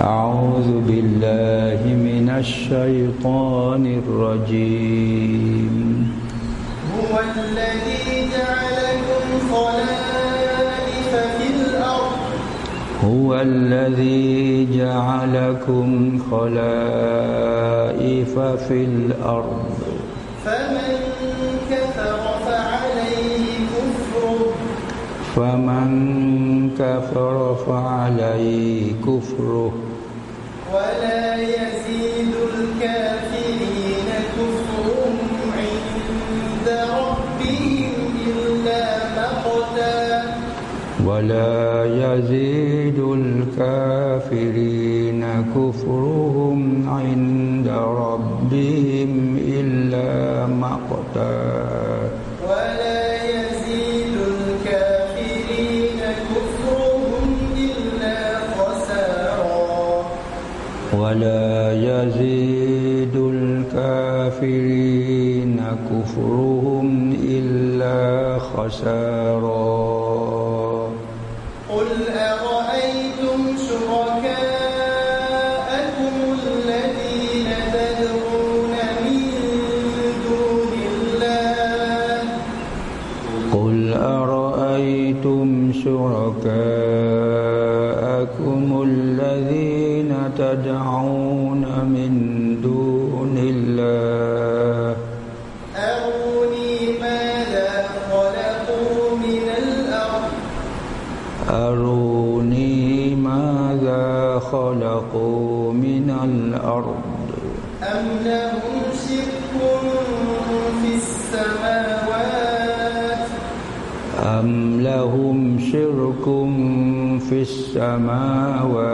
أعوذ بالله من الشيطان الرجيم. هو الذي جعلكم خلائف في الأرض. هو الذي جعلكم خلائف في الأرض. فمن كفر فعليه كفره. فمن كفر فعليه كفره. ولا يزيد الكافرين كفرهم عند ربهم إلا مقتا. ولا يزيد الكافرين كفرهم إلا خسارا في السماوات.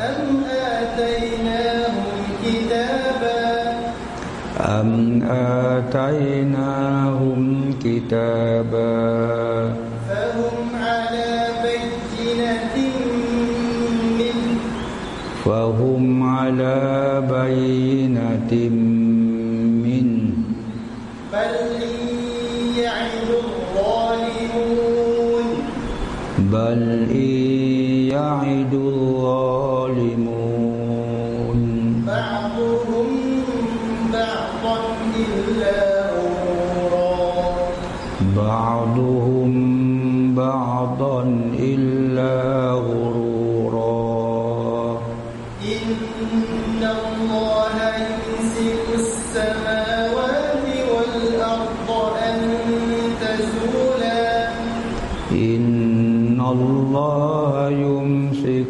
أم آتيناهم كتابا أم آتيناهم كتابا فهم على بينة منه. فهم على بينة منه. بل بل إن يعد الظالمون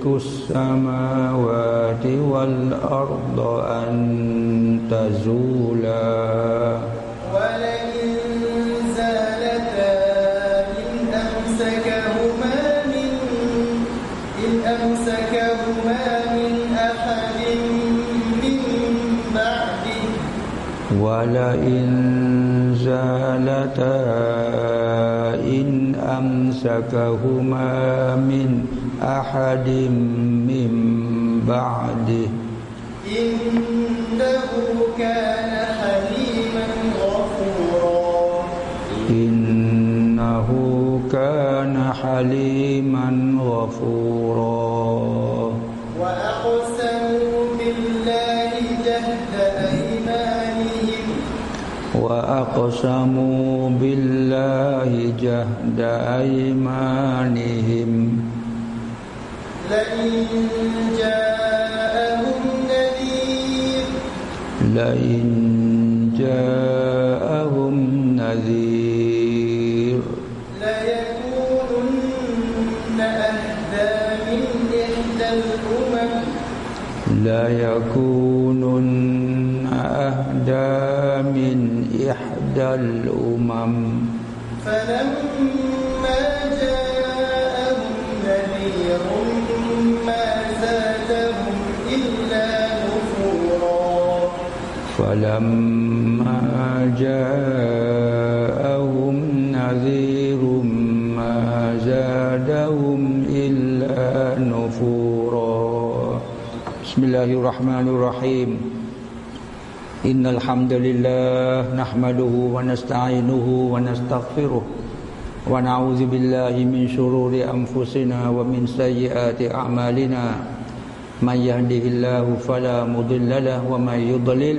يمسك السماوات والأرض أن تزولا. ولئن زالتا إن أمسكهما من إن أمسكهما من أحد من بعده. ولئن زالتا إن أمسكهما من أحد من بعده. إنه كان حليما غفورا. إنه كان حليما غفورا. وأقسموا بالله جهد أيمانهم. وأقسموا بالله جهد أيمانهم. لئن جاءهم نذير. لئن جاءهم نذير. ليكونن أهدى من إحدى الأمم. ليكونن أهدى من إحدى الأمم. فلما فلما جاءهم نذير ما زادهم إلا نفورا. بسم الله الرحمن الرحيم. إن الحمد لله نحمده ونستعينه ونستغفره ونعوذ بالله من شرور أنفسنا ومن سيئات أعمالنا. من يهده الله فلا مضل له ومن يضلل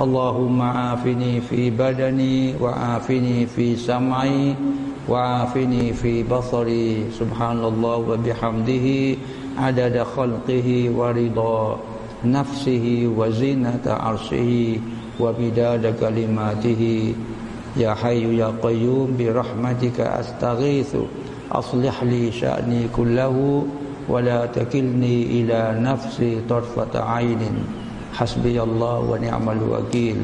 اللهم عافني في بدني وعافني في سمعي وعافني في بصري سبحان الله وبحمده عدد خلقه ورضا نفسه وزينة عرشه وبداد كلماته يا حي يا قيوم برحمتك أستغيث أصلح لي شأني كله ولا تكلني إلى نفسي طرفة عين ฮัสบิยัลลอฮฺวะนิอัมัลวะกีล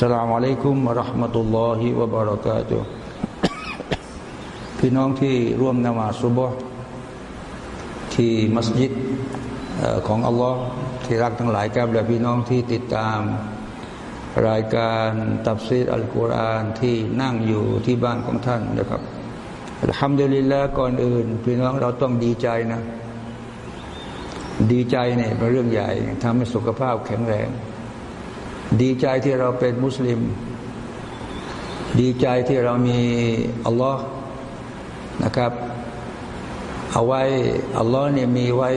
สลามอะลัยกุมะราะห์มะตุลลอฮิวะบารากาตุพี่น้องที่ร่วมนมาสุบห์ที่มัสยิดของอัลลอฮ์ที่รักทั้งหลายครับและพี่น้องที่ติดตาม รายการตับซีดอัลกุรอานที่นั่งอยู่ที่บ้านของท่านนะครับทำเดลิลละก่อนอื่น พี่น้องเราต้องดีใจนะ ดีใจเนี่ยเป็นเรื่องใหญ่ทำให้สุขภาพแข็งแรง ดีใจที่เราเป็นมุสลิม ดีใจที่เรามีอัลลอฮ์นะครับ เอาไว้อัลลอฮ์เนี่ยมีไว้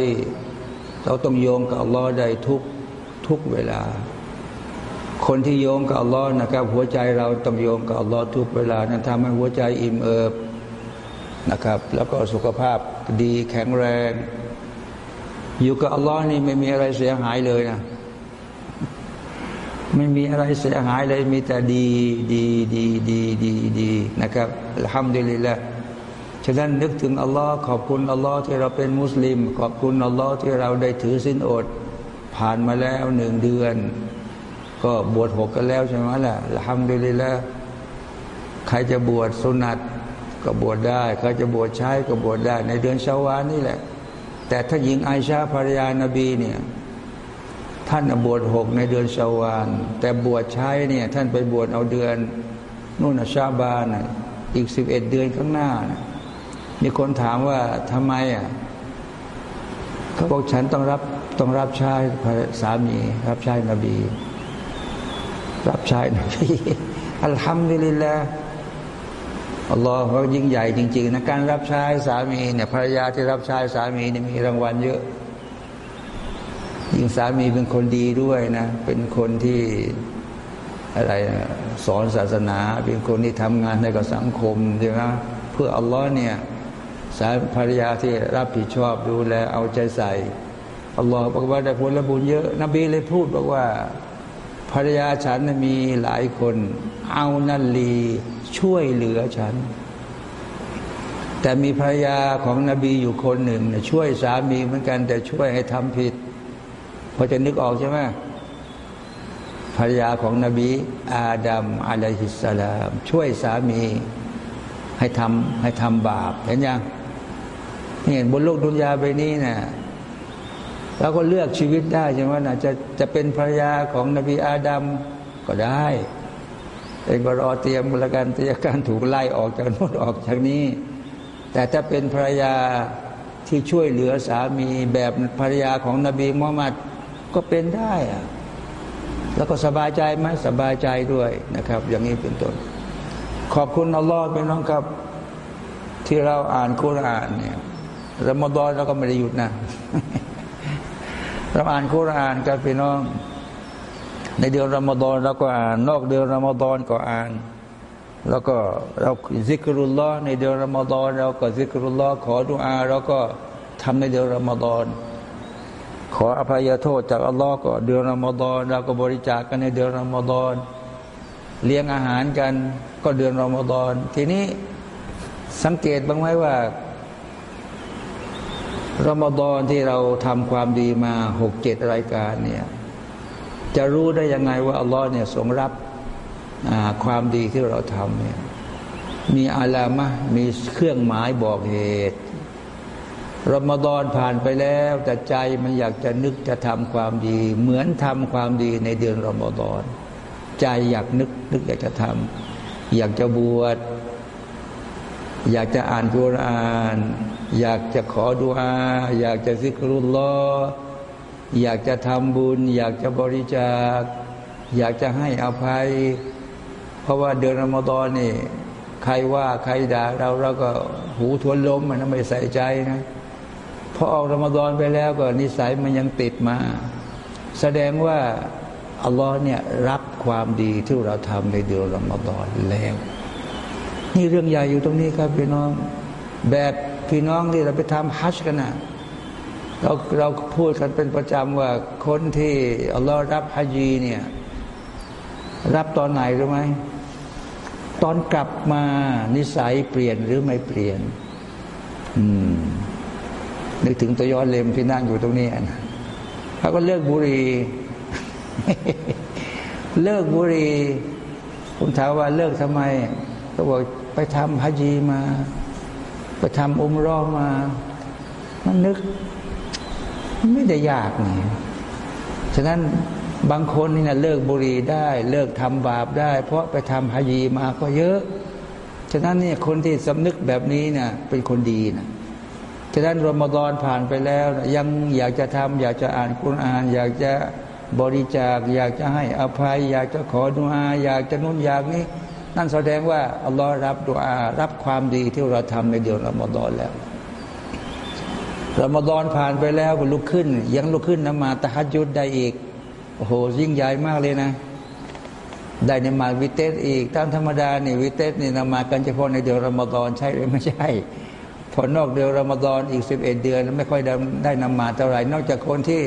เราต้องโยงกับอัลลอฮ์ได้ทุกทุกเวลา คนที่โยงกับอัลลอฮ์นะครับ หัวใจเราต้องโยงกับอัลลอฮ์ทุกเวลานั้นทำให้หัวใจอิ่มเอิบนะครับ แล้วก็สุขภาพดีแข็งแรง อยู่กับอัลลอฮ์นี่ไม่มีอะไรเสียหายเลยนะไม่มีอะไรเสียหายเลยมีแต่ดีดีดีดีดีดีนะครับทำดีเลยแหลละฉะนั้นนึกถึงอัลลอฮ์ขอบคุณอัลลอฮ์ที่เราเป็นมุสลิม ขอบคุณอัลลอฮ์ที่เราได้ถือสินอด ผ่านมาแล้วหนึ่งเดือน ก็บวชหกกันแล้วใช่ไหมล่ะทำดีเลยแล้วใครจะบวชสุนัตก็บวชได้ ใครจะบวชใช้ก็บวชได้ ในเดือนชาวานี่แหละ แต่ถ้าหญิงไอชาภรรยานบีเนี่ยท่านบวชหกในเดือนชาวานแต่บวชใช้เนี่ยท่านไปบวชเอาเดือนนู่นชาบานอีกสิบเอ็ดเดือนข้างหน้านะมีคนถามว่าทำไมอะเขาบอกฉันต้องรับต้องรับใช้สามี รับใช้นบี รับใช้นบีอัลฮัมดุลิลละ อัลลอฮ์เขายิ่งใหญ่จริง ๆนะการรับใช้สามีเนี่ยภรรยาที่รับใช้สามีเนี่ยมีรางวัลเยอะยิ่งสามีเป็นคนดีด้วยนะ เป็นคนที่อะไรสอนศาสนา เป็นคนที่ทำงานให้กับสังคมใช่ไหมเพื่ออัลลอฮ์เนี่ยสาภรรยาที่รับผิดชอบดูแลเอาใจใส่อัลลอฮ์บอกว่าได้ผลบุญเยอะ นบีเลยพูดบอกว่า ภรรยาฉันมีหลายคน เอานัลีช่วยเหลือฉัน แต่มีภรรยาของนบีอยู่คนหนึ่งช่วยสามีเหมือนกัน แต่ช่วยให้ทำผิดพอจะนึกออกใช่ไหมภรรยาของนบี อาดัมอะลัยฮิสสลามช่วยสามีให้ทำให้ทำบาป เห็นยังเห็นบนโลกดุนยาไปนี้นะ่ะเราก็เลือกชีวิตได้ใช่ไหมนะจะจะเป็นภรรยาของนบีอาดัมก็ได้ เองก็รอเตรียมละกันเตรียมการถูกไล่ออกจากนู้นออกจากนี้ แต่ถ้าเป็นภรรยาที่ช่วยเหลือสามีแบบภรรยาของนบีมุฮัมมัดก็เป็นได้อะแล้วก็สบายใจไหมสบายใจด้วยนะครับ อย่างนี้เป็นต้น ขอบคุณอัลลอฮ์เป็นน้องครับ ที่เราอ่านคุรานเนี่ยรอมฎอนเราก็ไม่ได้หยุดนะเราอ่านคุรานกันพี่น้อง ในเดือนรอมฎอนเราก็อ่าน นอกเดือนรอมฎอนก็อ่าน แล้วก็เราซิกรุลลอฮ์ในเดือนรอมฎอนเราก็ซิกรุลลอฮ์ขอดุอาเราก็ทำในเดือนรอมฎอนขออภัยโทษจากอัลลอฮ์ก็เดือนรอมฎอนเราก็บริจาคกันในเดือนรอมฎอนเลี้ยงอาหารกันก็เดือนรอมฎอนทีนี้สังเกตบ้างไหมว่ารอมฎอนที่เราทำความดีมาหกเจ็ดรายการเนี่ย จะรู้ได้ยังไงว่าอัลลอฮ์เนี่ยทรงรับความดีที่เราทำเนี่ยมีอาลามะมีเครื่องหมายบอกเหตุรอมฎอนผ่านไปแล้ว แต่ใจมันอยากจะนึกจะทำความดี เหมือนทำความดีในเดือนรอมฎอนใจอยากนึกนึกอยากจะทำอยากจะบวชอยากจะอ่านกุรอาน อยากจะขอดุอา อยากจะซิกรุลลอ อยากจะทำบุญ อยากจะบริจาค อยากจะให้อภัย เพราะว่าเดือนรอมฎอนนี่ ใครว่าใครด่าเราเราก็หูทวนล้มมันไม่ใส่ใจนะพอออกรอมฎอนไปแล้วก็นิสัยมันยังติดมา แสดงว่าอัลลอฮ์เนี่ยรับความดีที่เราทำในเดือนรอมฎอนแล้ว นี่เรื่องใหญ่อยู่ตรงนี้ครับพี่น้อง แบบพี่น้องที่เราไปทำฮัจกันนะ เราเราพูดกันเป็นประจำว่าคนที่อัลลอฮ์รับฮัจีเนี่ยรับตอนไหนรู้ไหมตอนกลับมานิสัยเปลี่ยนหรือไม่เปลี่ยน อืมนึกถึงตัวย้อนเลมที่นั่งอยู่ตรงนี้นะเขาก็เลิกบุรีเลิกบุรีผมถามว่าเลิกทำไมเขาบอกไปทำฮัจีมา ไปทำอุมรอมา มันนึก ไม่ได้ยากนี่ฉะนั้นบางคนนี่นะเลิกบุรีได้ เลิกทำบาปได้ เพราะไปทำฮัจีมาก็เยอะ ฉะนั้นเนี่ยคนที่สำนึกแบบนี้เนะ่ยเป็นคนดีนะฉะนั้นรอมฎอนผ่านไปแล้วยังอยากจะทำอยากจะอ่านคุราน อยากจะบริจาค อยากจะให้อภัย อยากจะขอดุอาอยากจะนุ่นอยากนี้ นั่นแสดงว่าอัลลอฮ์รับดุอารับความดีที่เราทำในเดือนรอมฎอนแล้ว รอมฎอนผ่านไปแล้วก็ลุกขึ้น ยังลุกขึ้นนมาตะฮัดยุดได้อีกโอ้โหยิ่งใหญ่มากเลยนะ ได้นมาวิเตสอีก ตามธรรมดานี่วิเตสนี่นมากันเฉพาะในเดือนรอมฎอนใช่หรือไม่ใช่ พอนอกเดือนรอมฎอนอีกสิบเอ็ดเดือน ไม่ค่อยได้ได้นมาเท่าไหร่นอกจากคนที่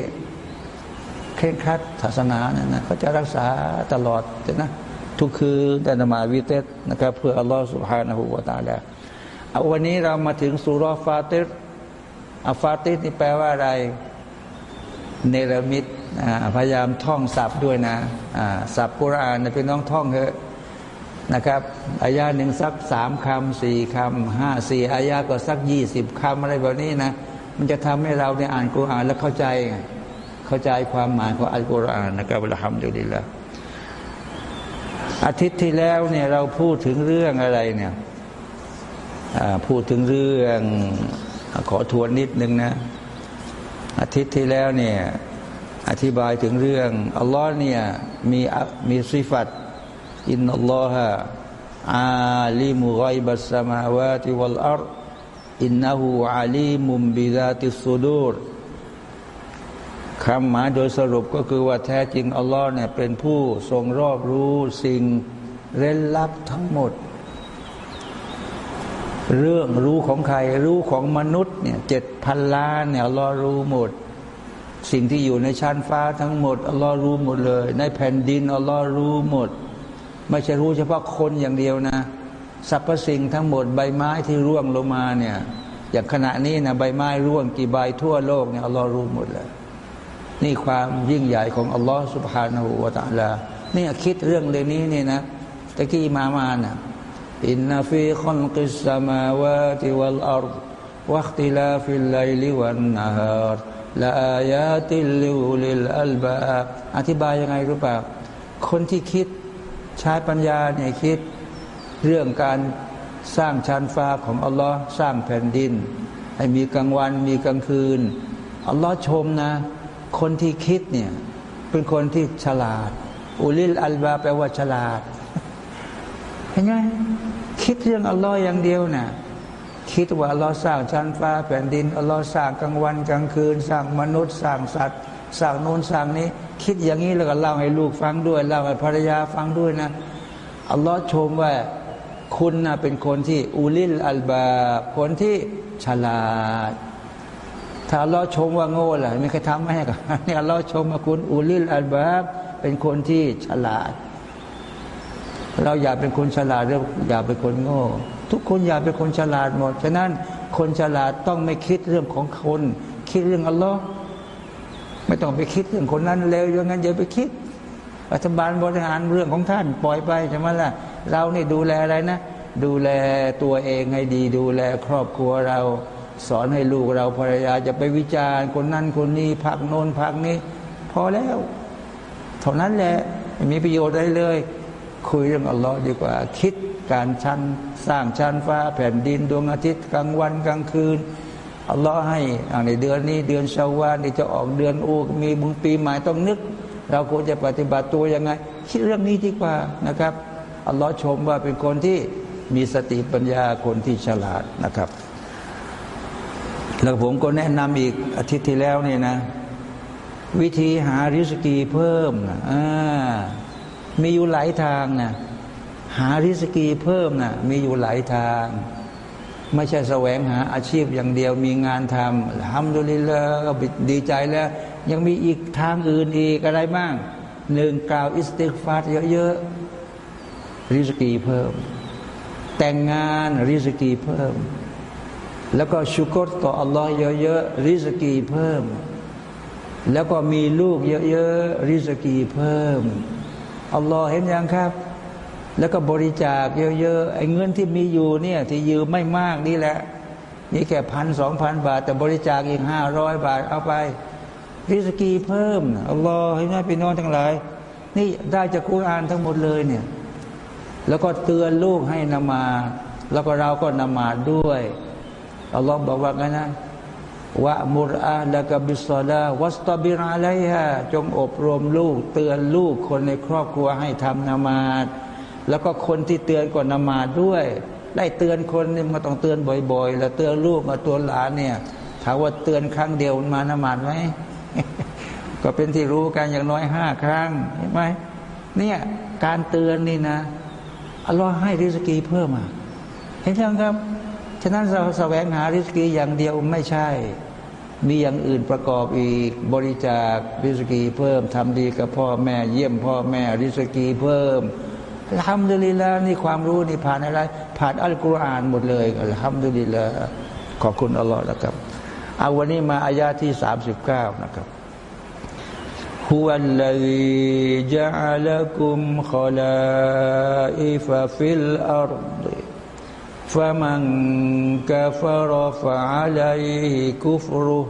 เคร่งครัดศาสนาเนี่ยนะเขาจะรักษาตลอดนะทุกคืนแต่นมาวิเตสนะครับ เพื่ออัลลอฮฺสุบฮานะฮูวาตาลาเอาวันนี้เรามาถึงสุรฟาเต อาฟาติรนี่แปลว่าอะไร เนรมิตพยายามท่องศัพท์ด้วยนะศัพท์กุรอานพี่น้องท่องเถอะนะครับอายาหนึ่งสักสามคำสี่คำห้าสี่อายาก็สักยี่สิบคำอะไรแบบนี้นะมันจะทำให้เราได้อ่านกุรอานแล้วเข้าใจ เข้าใจความหมายของอัลกุรอานนะครับละฮัมดุลิลละอาทิตย์ที่แล้วเนี่ยเราพูดถึงเรื่องอะไรเนี่ยพูดถึงเรื่อง ขอทวนนิดนึงนะ อาทิตย์ที่แล้วเนี่ยอธิบายถึงเรื่องอัลลอฮ์เนี่ยมีมีสิฟัตอินนัลลอฮะอาลีมุไกบัสสมาวาติวัลอัรอินนะฮูอาลีมุมบิดาติสุดูรคำหมายโดยสรุปก็คือว่าแท้จริงอัลลอฮ์เนี่ยเป็นผู้ทรงรอบรู้สิ่งเร้นลับทั้งหมด เรื่องรู้ของใคร รู้ของมนุษย์เนี่ยเจ็ดพันล้านเนี่ยรอรู้หมด สิ่งที่อยู่ในชั้นฟ้าทั้งหมดอัลลอฮ์รู้หมดเลย ในแผ่นดินอัลลอฮ์รู้หมด ไม่ใช่รู้เฉพาะคนอย่างเดียวนะสรรพสิ่งทั้งหมดใบไม้ที่ร่วงลงมาเนี่ยอย่างขณะนี้นะใบไม้ร่วงกี่ใบทั่วโลกเนี่ยอัลลอฮ์รู้หมดเลยนี่ความยิ่งใหญ่ของอัลลอฮ์سبحانه وتعالى นี่คิดเรื่องเรื่องนี้เนี่ยนะตะกี้มามาเนี่ย อินนฟีคอนกิสมาวาติวัลอัรวัคติลาฟิลไลลิวันนาฮารละอายาติลิวลิลอัลบาอธิบายยังไงรู้ป่าคนที่คิดใช้ปัญญาเนี่ยคิด เรื่องการสร้างชั้นฟ้าของอัลลอฮ์สร้างแผ่นดิน ให้มีกลางวันมีกลางคืนอัลลอฮ์ชมนะ คนที่คิดเนี่ยเป็นคนที่ฉลาด อุลิลอัลบาแปลว่าฉลาดเห็นไหม คิดเรื่องอัลลอฮ์อย่างเดียวนะ่ะคิดว่าอัลลอฮ์สร้างชั้นฟ้าแผ่นดินอัลลอฮ์สร้างกลางวันกลางคืน สร้างมนุษย์ สร้างสัตว์ สร้างโน้นสร้างนี้ คิดอย่างนี้แล้วก็เล่าให้ลูกฟังด้วยเล่าให้ภรรยาฟังด้วยนะอัลลอฮ์ชมว่าคุณนะเป็นคนที่อุลิลอัลบาคนที่ฉลาด ถ้าเราชมว่าโง่ล่ะไม่เคยทำให้กับนี่เราชมว่าคุณอุลิลอัลบาเป็นคนที่ฉลาด เราอย่าเป็นคนฉลาดหรืออย่าเป็นคนโง่ ทุกคนอย่าเป็นคนฉลาดหมดฉะนั้นคนฉลาดต้องไม่คิดเรื่องของคน คิดเรื่องอัลลอฮ์ไม่ต้องไปคิดเรื่องคนนั้นเร็วอย่างนั้นอย่าไปคิดรัฐบาลบริหารเรื่องของท่านปล่อยไปใช่ไหมล่ะ เรานี่ดูแลอะไรนะ ดูแลตัวเองให้ดี ดูแลครอบครัวเรา สอนให้ลูกเราภรรยาจะไปวิจารณ์คนนั้นคนนี้พักโน้นพักนี้ พอแล้ว เท่านั้นแหละไม่มีประโยชน์อะไรเลย คุยเรื่องอัลลอฮ์ดีกว่า คิดการชั้นสร้างชั้นฟ้าแผ่นดินดวงอาทิตย์กลางวันกลางคืนอัลลอฮ์ให้ในเดือนนี้เดือนชาวานี่จะออกเดือนอูมีบุญปีใหม่ต้องนึก เราควรจะปฏิบัติตัวยังไง คิดเรื่องนี้ดีกว่านะครับอัลลอฮ์ชมว่าเป็นคนที่มีสติปัญญาคนที่ฉลาดนะครับ แล้วผมก็แนะนำอีกอาทิตย์ที่แล้วนี่นะ วิธีหาริสกีเพิ่มอ่า มีอยู่หลายทางนะหาริสกีเพิ่มนะมีอยู่หลายทาง ไม่ใช่แสวงหาอาชีพอย่างเดียวมีงานทำالحمد لله ก็ดีใจแล้ว ยังมีอีกทางอื่นอีกอะไรบ้างหนึ่งกล่าว استغفار เยอะๆริสกีเพิ่ม แต่งงานริสกีเพิ่ม แล้วก็ شكر ต่ออัลลอฮ์เยอะๆริสกีเพิ่ม แล้วก็มีลูกเยอะๆริสกีเพิ่ม อัลลอฮ์เห็นยังครับ แล้วก็บริจาคเยอะๆไอ้เงินที่มีอยู่เนี่ยที่ยืมไม่มากนี่แหละ นี่แค่พันสองพันบาท แต่บริจาคอีกห้าร้อยบาทเอาไปริสกีเพิ่มอัลลอฮ์ให้แม่พี่น้องทั้งหลาย นี่ได้จากกุรอานทั้งหมดเลยเนี่ยแล้วก็เตือนลูกให้นมา แล้วก็เราก็นมาด้วยอัลลอฮ์บอกว่าไงนะ วะมุรอาละกบิสลาวัสตบิราไลฮะจงอบรมลูก เตือนลูกคนในครอบครัวให้ทำนามาดแล้วก็คนที่เตือนก่อนนามาดด้วย ได้เตือนคนนี่มันต้องเตือนบ่อย ๆ แล้วเตือนลูกมาตัวหลานเนี่ยถามว่าเตือนครั้งเดียวมานามาดไหมก็เป็นที่รู้กันอย่างน้อยห้าครั้งเห็นไหมเนี่ยการเตือนนี่นะอัลลอฮ์ให้ริสกีเพิ่มอะเห็นยังครับ ฉะนั้นเราแสวงหาริสกีอย่างเดียวไม่ใช่ มีอย่างอื่นประกอบอีกบริจาคริสกีเพิ่มทำดีกับพ่อแม่เยี่ยมพ่อแม่ริสกีเพิ่มทำดุลิลานี่ความรู้นี่ผ่านอะไร ผ่านอัลกุรอานหมดเลยทำดุลิลาขอบคุณอัลลอฮ์นะครับเอาวันนี้มาอายาที่สามสิบเก้านะครับ هو الذي جعلكم خلائف في الأرض فمن كفر فعليه كفره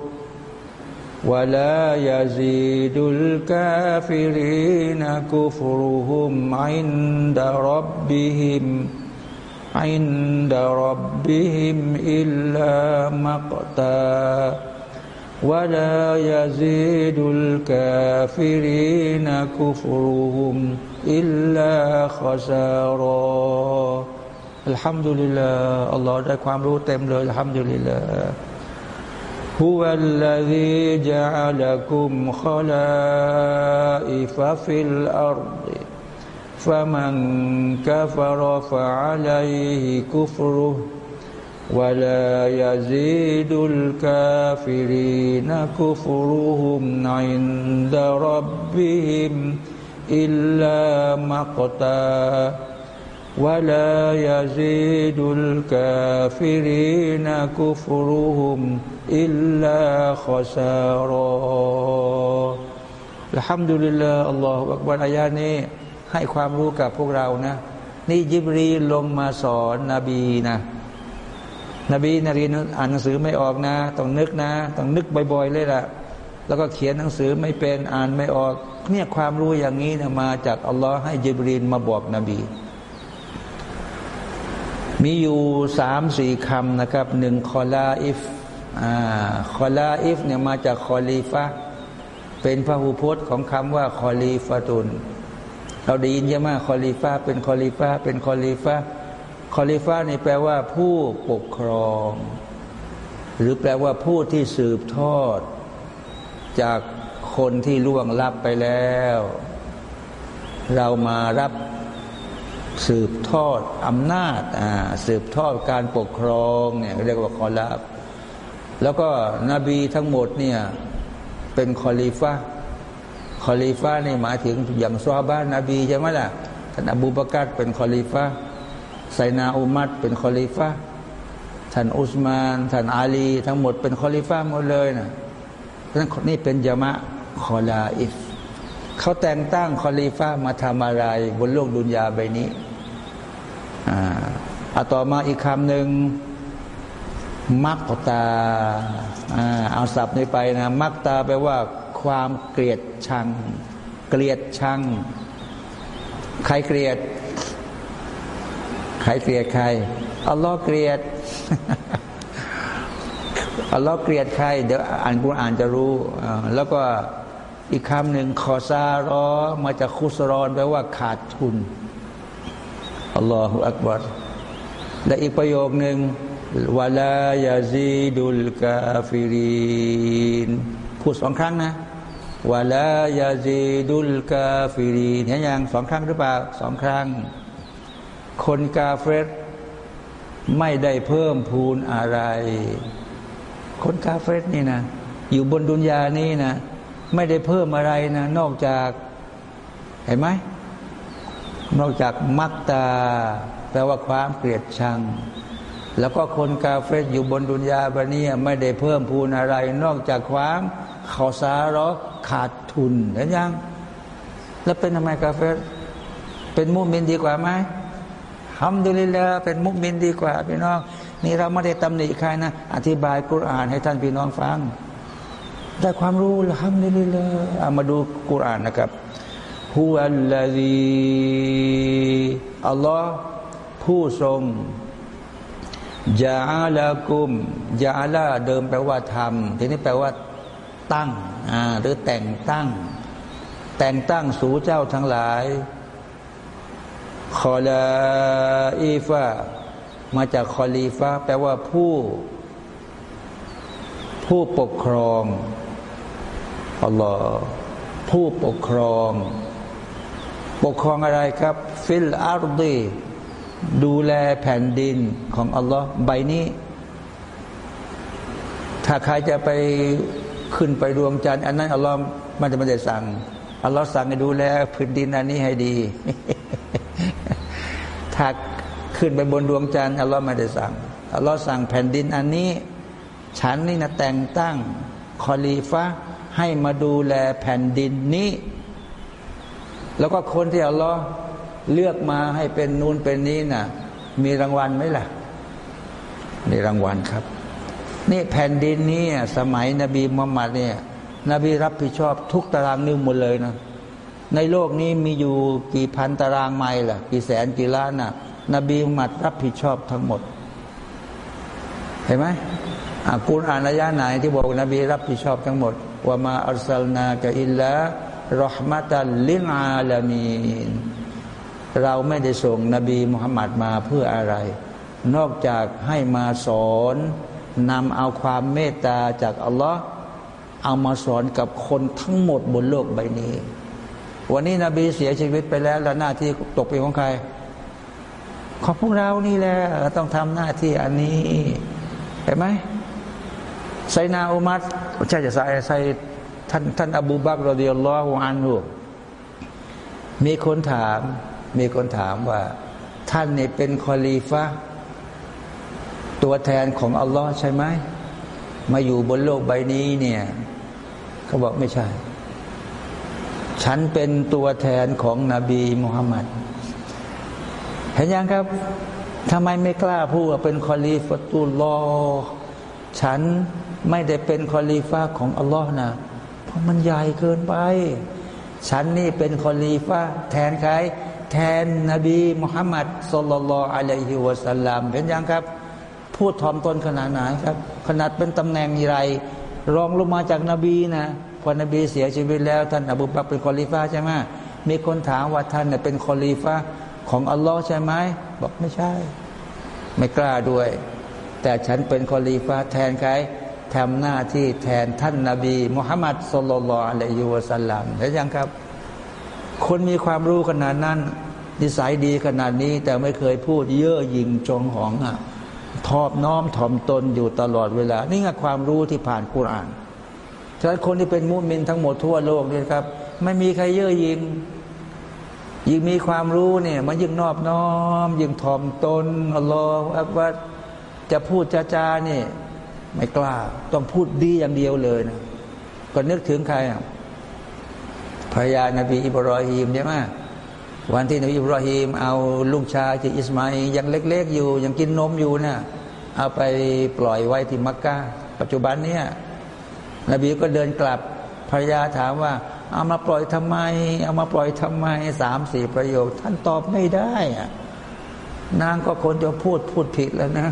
ولا يزيد الكافرين كفرهم عند ربهم عند ربهم إلا مقتا. ولا يزيد الكافرين كفرهم إلا خسارا. อัลฮัมดุลิลลาห์อัลลอฮ์ได้ความรู้เต็มเลยอัลฮัมดุลิลลาห์ هو الذي جعلكم خلائف في الأرض فمن كفر فعليه كفره ولا يزيد الكافرين كفرهم عند ربهم إلا مقتا ولا يزيد الكافرين كفرهم إلا خسارا الحمد لله อัลลอฮฺอักบารอายานี้ให้ความรู้กับพวกเรานะ นี่ยิบรีลงมาสอนนบีนะนบีนารีนอ่านหนังสือไม่ออกนะ ต้องนึกนะ ต้องนึกบ่อยๆเลยล่ะ แล้วก็เขียนหนังสือไม่เป็นอ่านไม่ออก เนี่ยความรู้อย่างนี้นะมาจากอัลลอฮ์ให้ยิบรีนมาบอกนบี มีอยู่สามสี่คำนะครับหนึ่ง خلائف อ خلائف เนี่ยมาจากคอลีฟะเป็นพระหูพจน์ของคำว่า خليفةเราได้ยินใช่ไหมคอลีฟาเป็นคอลีฟาเป็นคอลีฟาคอลีฟานี่แปลว่าผู้ปกครอง หรือแปลว่าผู้ที่สืบทอด จากคนที่ล่วงลับไปแล้ว เรามารับ สืบทอดอำนาจสืบทอดการปกครองเนี่ยเรียกว่า خلف แล้วก็นบีทั้งหมดเนี่ยเป็นคอลีฟะคอลีฟะนี่หมายถึงอย่างซอฮาบะฮ์นบีใช่ไหมล่ะท่านอบูบากัรเป็นคอลีฟะไซยิดินาอุมัรเป็นคอลีฟะท่านอุสมาน ท่านอาลี ทั้งหมดเป็นคอลีฟะหมดเลยนะนั่นนี่เป็น جمع خلائف เขาแต่งตั้งคอลีฟะมาทำอะไร บนโลกดุนยาใบนี้อ่าต่อมาอีกคำหนึ่งมักตาอ่าเอาศัพท์นี้ไปนะ มักตาแปลว่า ความเกลียดชัง เกลียดชัง ใครเกลียด ใครเกลียดใครอัลลอฮ์เกลียดอัลลอฮ์เกลียดใคร เดี๋ยวอ่านกุรอานจะรู้ แล้วก็ อีกคำหนึ่งคอซารอมาจากคุสรอนแปลว่าขาดทุนอัลลอฮฺอักบัรและอีกประโยคหนึ่งวลายาซีดุลกาฟิรินพูดสองครั้งนะวลายาซีดุลกาฟิรินเห็นยังสองครั้งหรือเปล่าสองครั้ง คนกาเฟรไม่ได้เพิ่มพูนอะไร คนกาเฟรนี่นะ อยู่บนดุนยานี้นะ ไม่ได้เพิ่มอะไรนะ นอกจากเห็นไหมนอกจากมักตาแปลว่าความเกลียดชัง แล้วก็คนกาเฟสอยู่บนดุนยาบานี้ไม่ได้เพิ่มพูนอะไร นอกจากความขาสารอขาดทุนเห็นยัง แล้วเป็นทำไมกาเฟสเป็นมุมินดีกว่าไหมทำดุลิลาเป็นมุมินดีกว่าพี่น้อง นี่เราไม่ได้ตำหนิใครนะ อธิบายกุรอานให้ท่านพี่น้องฟัง ได้ความรู้ทำดุลิลาเอามาดูกุรานนะครับฮุอัลลอฮีอัลลอฮ์ผู้ทรงยาลากุมยาลาเดิมแปลว่าทำทีนี้แปลว่า ตั้งอ่าหรือแต่งตั้ง แต่งตั้งสู่เจ้าทั้งหลายคอลาอีฟามาจากคอลีฟาแปลว่าผู้ ผู้ปกครอง อัลลอฮ์ผู้ปกครอง ปกครองอะไรครับ في الأرض ดูแลแผ่นดินของอัลลอฮ์ใบนี้ ถ้าใครจะไปขึ้นไปดวงจันทร์อันนั้นอัลลอฮ์มันจะไม่ได้สั่งอัลลอฮ์สั่งให้ดูแลแผ่นดินอันนี้ให้ดี ถ้าขึ้นไปบนดวงจันทร์อัลลอฮ์ไม่ได้สั่งอัลลอฮ์สั่งแผ่นดินอันนี้ ฉันนี่นะแต่งตั้งคอลีฟะ ให้มาดูแลแผ่นดินนี้ แล้วก็คนที่อัลลอฮ์เลือกมาให้เป็นนูนเป็นนี้นะ่ะ มีรางวัลไหมล่ะ มีรางวัลครับ นี่แผ่นดินนี้สมัยนบีมุฮัมมัดเนี่ยนบีรับผิดชอบทุกตารางนิ้วหมดเลยนะ ในโลกนี้มีอยู่กี่พันตารางไมล์ล่ะ กี่แสนกี่ล้านน่ะ นบีมุฮัมมัดรับผิดชอบทั้งหมด เห็นไหมอ่ากุณอ่านอายะไหนที่บอกนบีรับผิดชอบทั้งหมด ว่ามาอัลสลนากะอิลละรหมัตัลลิลอาลามีนเราไม่ได้ส่งนบีมุฮัมมัดมาเพื่ออะไร นอกจากให้มาสอนนำเอาความเมตตาจากอัลลอฮ์เอามาสอนกับคนทั้งหมดบนโลกใบนี้ วันนี้นบีเสียชีวิตไปแล้ว แล้วหน้าที่ตกเป็นของใคร ของพวกเรานี่แหละต้องทำหน้าที่อันนี้เห็นไหมไซนาอุมัด ใช่จะใส่ใส่ท่านท่านอบูบักรอดิยัลลอฮุอันฮุมีคนถาม มีคนถามว่า ท่านนี่เป็นคอลีฟะตัวแทนของอัลลอฮ์ใช่ไหมมาอยู่บนโลกใบนี้เนี่ยเขาบอกไม่ใช่ ฉันเป็นตัวแทนของนบีมุฮัมมัดเห็นยังครับทำไมไม่กล้าพูดว่าเป็น خليفة الله ฉัน ไม่ได้เป็นคอลีฟะของอัลลอฮ์นะ เพราะมันใหญ่เกินไป ฉันนี่เป็นคอลีฟะแทนใคร แทนนบีมุฮัมมัดสุลลัลอะลัยฮิวะสัลลัมเป็นยังครับ พูดถ่อมตนขนาดไหนครับ ขนาดเป็นตำแหน่งไรรองลงมาจากนบีนะพอนบีเสียชีวิตแล้ว ท่านอบูบักรเป็นคอลีฟาใช่ไหมมีคนถามว่าท่านเป็นคอลีฟาของอัลลอฮ์ใช่ไหมบอกไม่ใช่ ไม่กล้าด้วย แต่ฉันเป็นคอลีฟาแทนใคร ทำหน้าที่แทนท่านนาบีมุฮัมมัดصلى الله عليه وسلم เห็นยังครับ คนมีความรู้ขนาดนั้น นิสัยดีขนาดนี้แต่ไม่เคยพูดเย่อหยิ่งจงหองอะทอบน้อมถ่อมตนอยู่ตลอดเวลา นี่ไงความรู้ที่ผ่านกุรานฉะนั้นคนที่เป็นมุสลิมทั้งหมดทั่วโลกนี่ครับ ไม่มีใครเย่อหยิ่งยิ่งมีความรู้เนี่ยมันยิ่งนอบน้อม ยิ่งถ่อมตนอัลลอฮฺอักบัดจะพูดจาจาเนี่ย ไม่กล้า ต้องพูดดีอย่างเดียวเลยนะก็นึกถึงใครอะภรยานาบีอิบรอฮีมใช่ไหมวันที่นบีอิบรอฮีมเอาลูกชายที่อิสมาอิลยังเล็ก ๆ อยู่ ยังกินนมอยู่นะ่ะเอาไปปล่อยไว้ที่มักกะปัจจุบันเนี่ยนบีก็เดินกลับภรรยาถามว่า เอามาปล่อยทำไม เอามาปล่อยทำไมสามสี่ประโยค ท่านตอบไม่ได้อะนางก็คนจะพูดพูดผิดแล้วนะ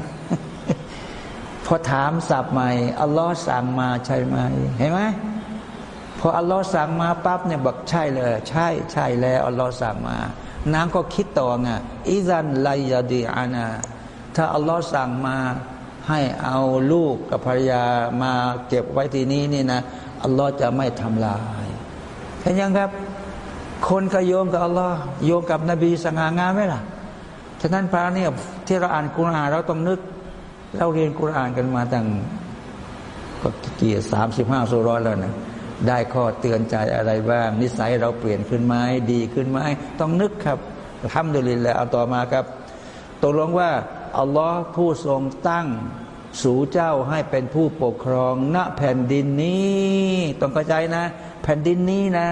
พอถามสับใหม่อัลลอฮ์สั่งมาใช่ไหมเห็นไหมพออัลลอฮ์สั่งมาปั๊บเนี่ยบอกใช่เลย ใช่ใช่แล้วอัลลอฮ์สั่งมานางก็คิดต่อไงอิซันไลยาดีอานา ถ้าอัลลอฮ์สั่งมาให้เอาลูกกับภรรยามาเก็บไว้ที่นี้นี่นะอัลลอฮ์จะไม่ทำลายเห็นยังครับ คนก็โยงกับอัลลอฮ์โยงกับนบีสง่างามไหมล่ะฉะนั้นพระเนี่ยที่เราอ่านกุรอานเราต้องนึก เราเรียนกุรานกันมาตั้งก็กี่สามสิบห้าสุร้อยแล้วนะได้ข้อเตือนใจอะไรบ้างนิสัยเราเปลี่ยนขึ้นไหมดีขึ้นไหมต้องนึกครับทำดุลินแล้วเอาต่อมาครับตกลงว่าอัลลอฮ์ผู้ทรงตั้งสู่เจ้าให้เป็นผู้ปกครองณแผ่นดินนี้ ต้องเข้าใจนะ แผ่นดินนี้นะ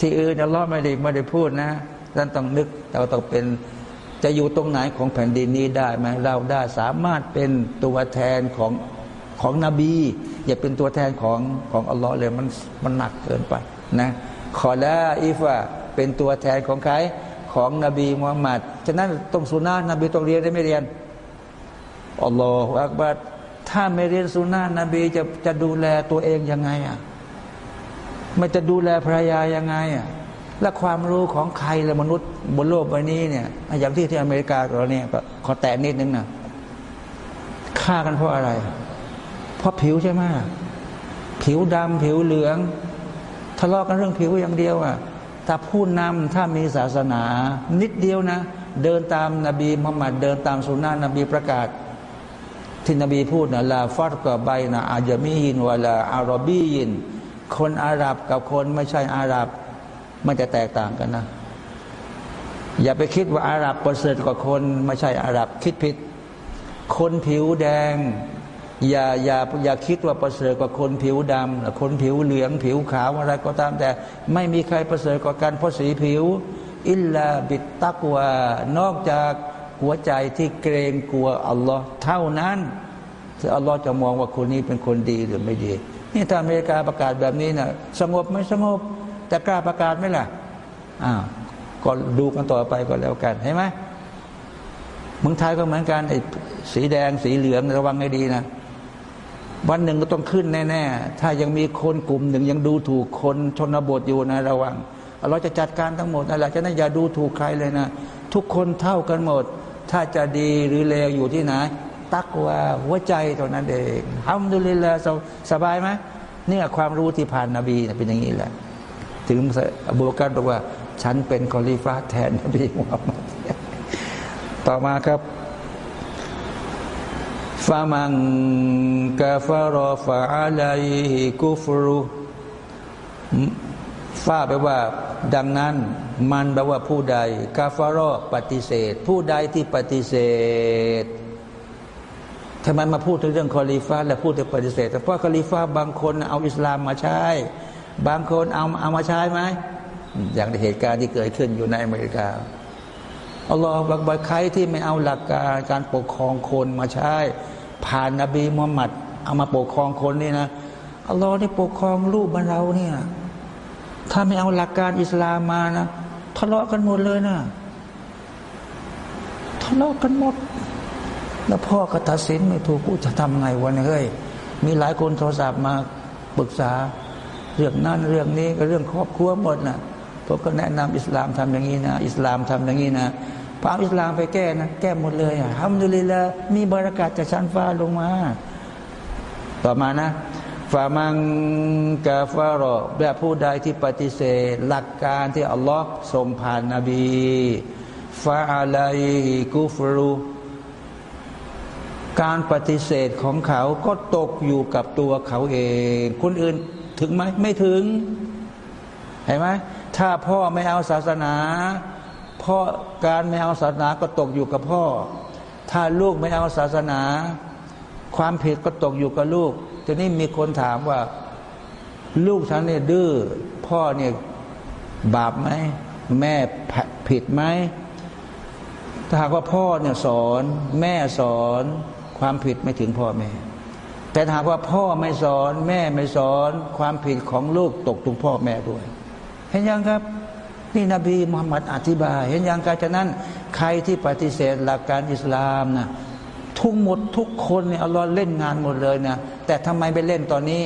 ที่อื่นอัลลอฮ์ไม่ได้ไม่ได้พูดนะท่านต้องนึกเราต้องเป็น จะอยู่ตรงไหนของแผ่นดินนี้ได้ไหมเราได้สามารถเป็นตัวแทนของของนบี อย่าเป็นตัวแทนของของอัลลอฮ์เลยมันมันหนักเกินไปนะขอละอีฟะเป็นตัวแทนของใครของนบีมุฮัมมัดฉะนั้นต้องสุนานะนบีต้องเรียนได้ไม่เรียนอัลลอฮฺอักบัดถ้าไม่เรียนสุนานะนบีจะจะดูแลตัวเองยังไงอะมันจะดูแลภรรยายังไงอะ และความรู้ของใครและมนุษย์บนโลกใบนี้เนี่ยอย่างที่ที่อเมริกาเราเนี่ยก็ขอแตะนิดนึงนะฆ่ากันเพราะอะไร เพราะผิวใช่ไหมผิวดำผิวเหลือง ทะเลาะกันเรื่องผิวอย่างเดียวอะถ้าผู้นำถ้ามีศาสนา นิดเดียวนะ เดินตามนาบีมุฮัมมัดเดินตามสุนนะนบีประกาศ ที่นบีพูดนะลาฟัดกับใบนะอาจจะมีหินวลาอารบียิน คนอาหรับกับคนไม่ใช่อาหรับ มันจะแตกต่างกันนะ อย่าไปคิดว่าอาหรับประเสริฐกว่าคนไม่ใช่อาหรับคิดผิด คนผิวแดง อย่าอย่าอย่าคิดว่าประเสริฐกว่าคนผิวดำคนผิวเหลืองผิวขาวอะไรก็ตามแต่ ไม่มีใครประเสริฐกว่ากันเพราะสีผิว อิลลาบิตตักวานอกจากหัวใจที่เกรงกลัวอัลลอฮ์เท่านั้นที่อัลลอฮ์จะมองว่าคนนี้เป็นคนดีหรือไม่ดี นี่ถ้าอเมริกาประกาศแบบนี้นะสงบไม่สงบ แต่กล้าประกาศไหมล่ะอ้าวก็ดูกันต่อไปก็แล้วกันเห็นไหมเมืองไทยก็เหมือนกันไอ้สีแดงสีเหลืองระวังให้ดีนะวันหนึ่งก็ต้องขึ้นแน่ๆ ถ้ายังมีคนกลุ่มหนึ่งยังดูถูกคนชนบทอยู่นะระวัง เราจะจัดการทั้งหมดนั่นแหละฉะนั้นอย่าดูถูกใครเลยนะ ทุกคนเท่ากันหมด ถ้าจะดีหรือเลวอยู่ที่ไหน ตักว่าหัวใจเท่านั้นเองทำดูเลยละสบายไหมเนี่ยความรู้ที่ผ่านนบีเป็นอย่างนี้แหละ ถึงอบูบการบอกว่า ฉันเป็นคอลิฟ้าแทนนบีมุฮัมมัดต่อมาครับฟามังกาฟารอฟาอะลัยฮิกุฟรุฟาแปลว่าดังนั้นมันแปลว่าผู้ใด كفر ปฏิเสธ ผู้ใดที่ปฏิเสธทำไมมาพูดถึงเรื่องคอลีฟ้า และพูดถึงปฏิเสธเพราะคอลีฟ้าบางคนเอาอิสลามมาใช้ บางคนเอาเอามาใช้ไหมอย่างเหตุการณ์ที่เกิดขึ้นอยู่ในอเมริกาالله أكبر ใครที่ไม่เอาหลักการการปกครองคนมาใช้ ผ่านนบีมุฮัมมัด เอามาปกครองคนนี่นะอัลลอฮ์นี่ปกครองลูกบ้านเราเนี่ย ถ้าไม่เอาหลักการอิสลามมานะทะเลาะกันหมดเลยนะทะเลาะกันหมด แล้วพ่อก็ตัดสินไม่ถูกกูจะทำไงวะเนี่ยเฮ้ยมีหลายคนโทรศัพท์มาปรึกษา เรื่องนั้นเรื่องนี้ก็เรื่องครอบครัวหมดนะผมก็แนะนำอิสลามทำอย่างนี้นะ อิสลามทำอย่างนี้นะพระอิสลามไปแก้นะแก้หมดเลยอะทำดุลิละมีบรารักาศจากชั้นฟ้าลงมา ต่อมานะฟามังกาฟารอแบบผู้ใดที่ปฏิเสธ หลักการที่อัลลอฮ์ทรงผ่านนาบีฟาอะไรกุฟรูการปฏิเสธของเขาก็ตกอยู่กับตัวเขาเอง คนอื่น ถึงไหมไม่ถึงเห็นไหมถ้าพ่อไม่เอาศาสนาพ่อการไม่เอาศาสนาก็ตกอยู่กับพ่อ ถ้าลูกไม่เอาศาสนา ความผิดก็ตกอยู่กับลูกทีนี้มีคนถามว่า ลูกฉันเนี่ยดื้อพ่อเนี่ยบาปไหมแม่ผิดไหมถ้าหากว่าพ่อเนี่ยสอน แม่สอนความผิดไม่ถึงพ่อแม่ แต่หากว่าพ่อไม่สอน แม่ไม่สอน ความผิดของลูกตกถึงพ่อแม่ด้วย เห็นยังครับ นี่นบีมุฮัมมัดอธิบาย เห็นยังการฉะนั้น ใครที่ปฏิเสธหลักการอิสลามนะทุกหมดทุกคนเนี่ยอัลลอฮ์เล่นงานหมดเลยนะแต่ทำไมไปเล่นตอนนี้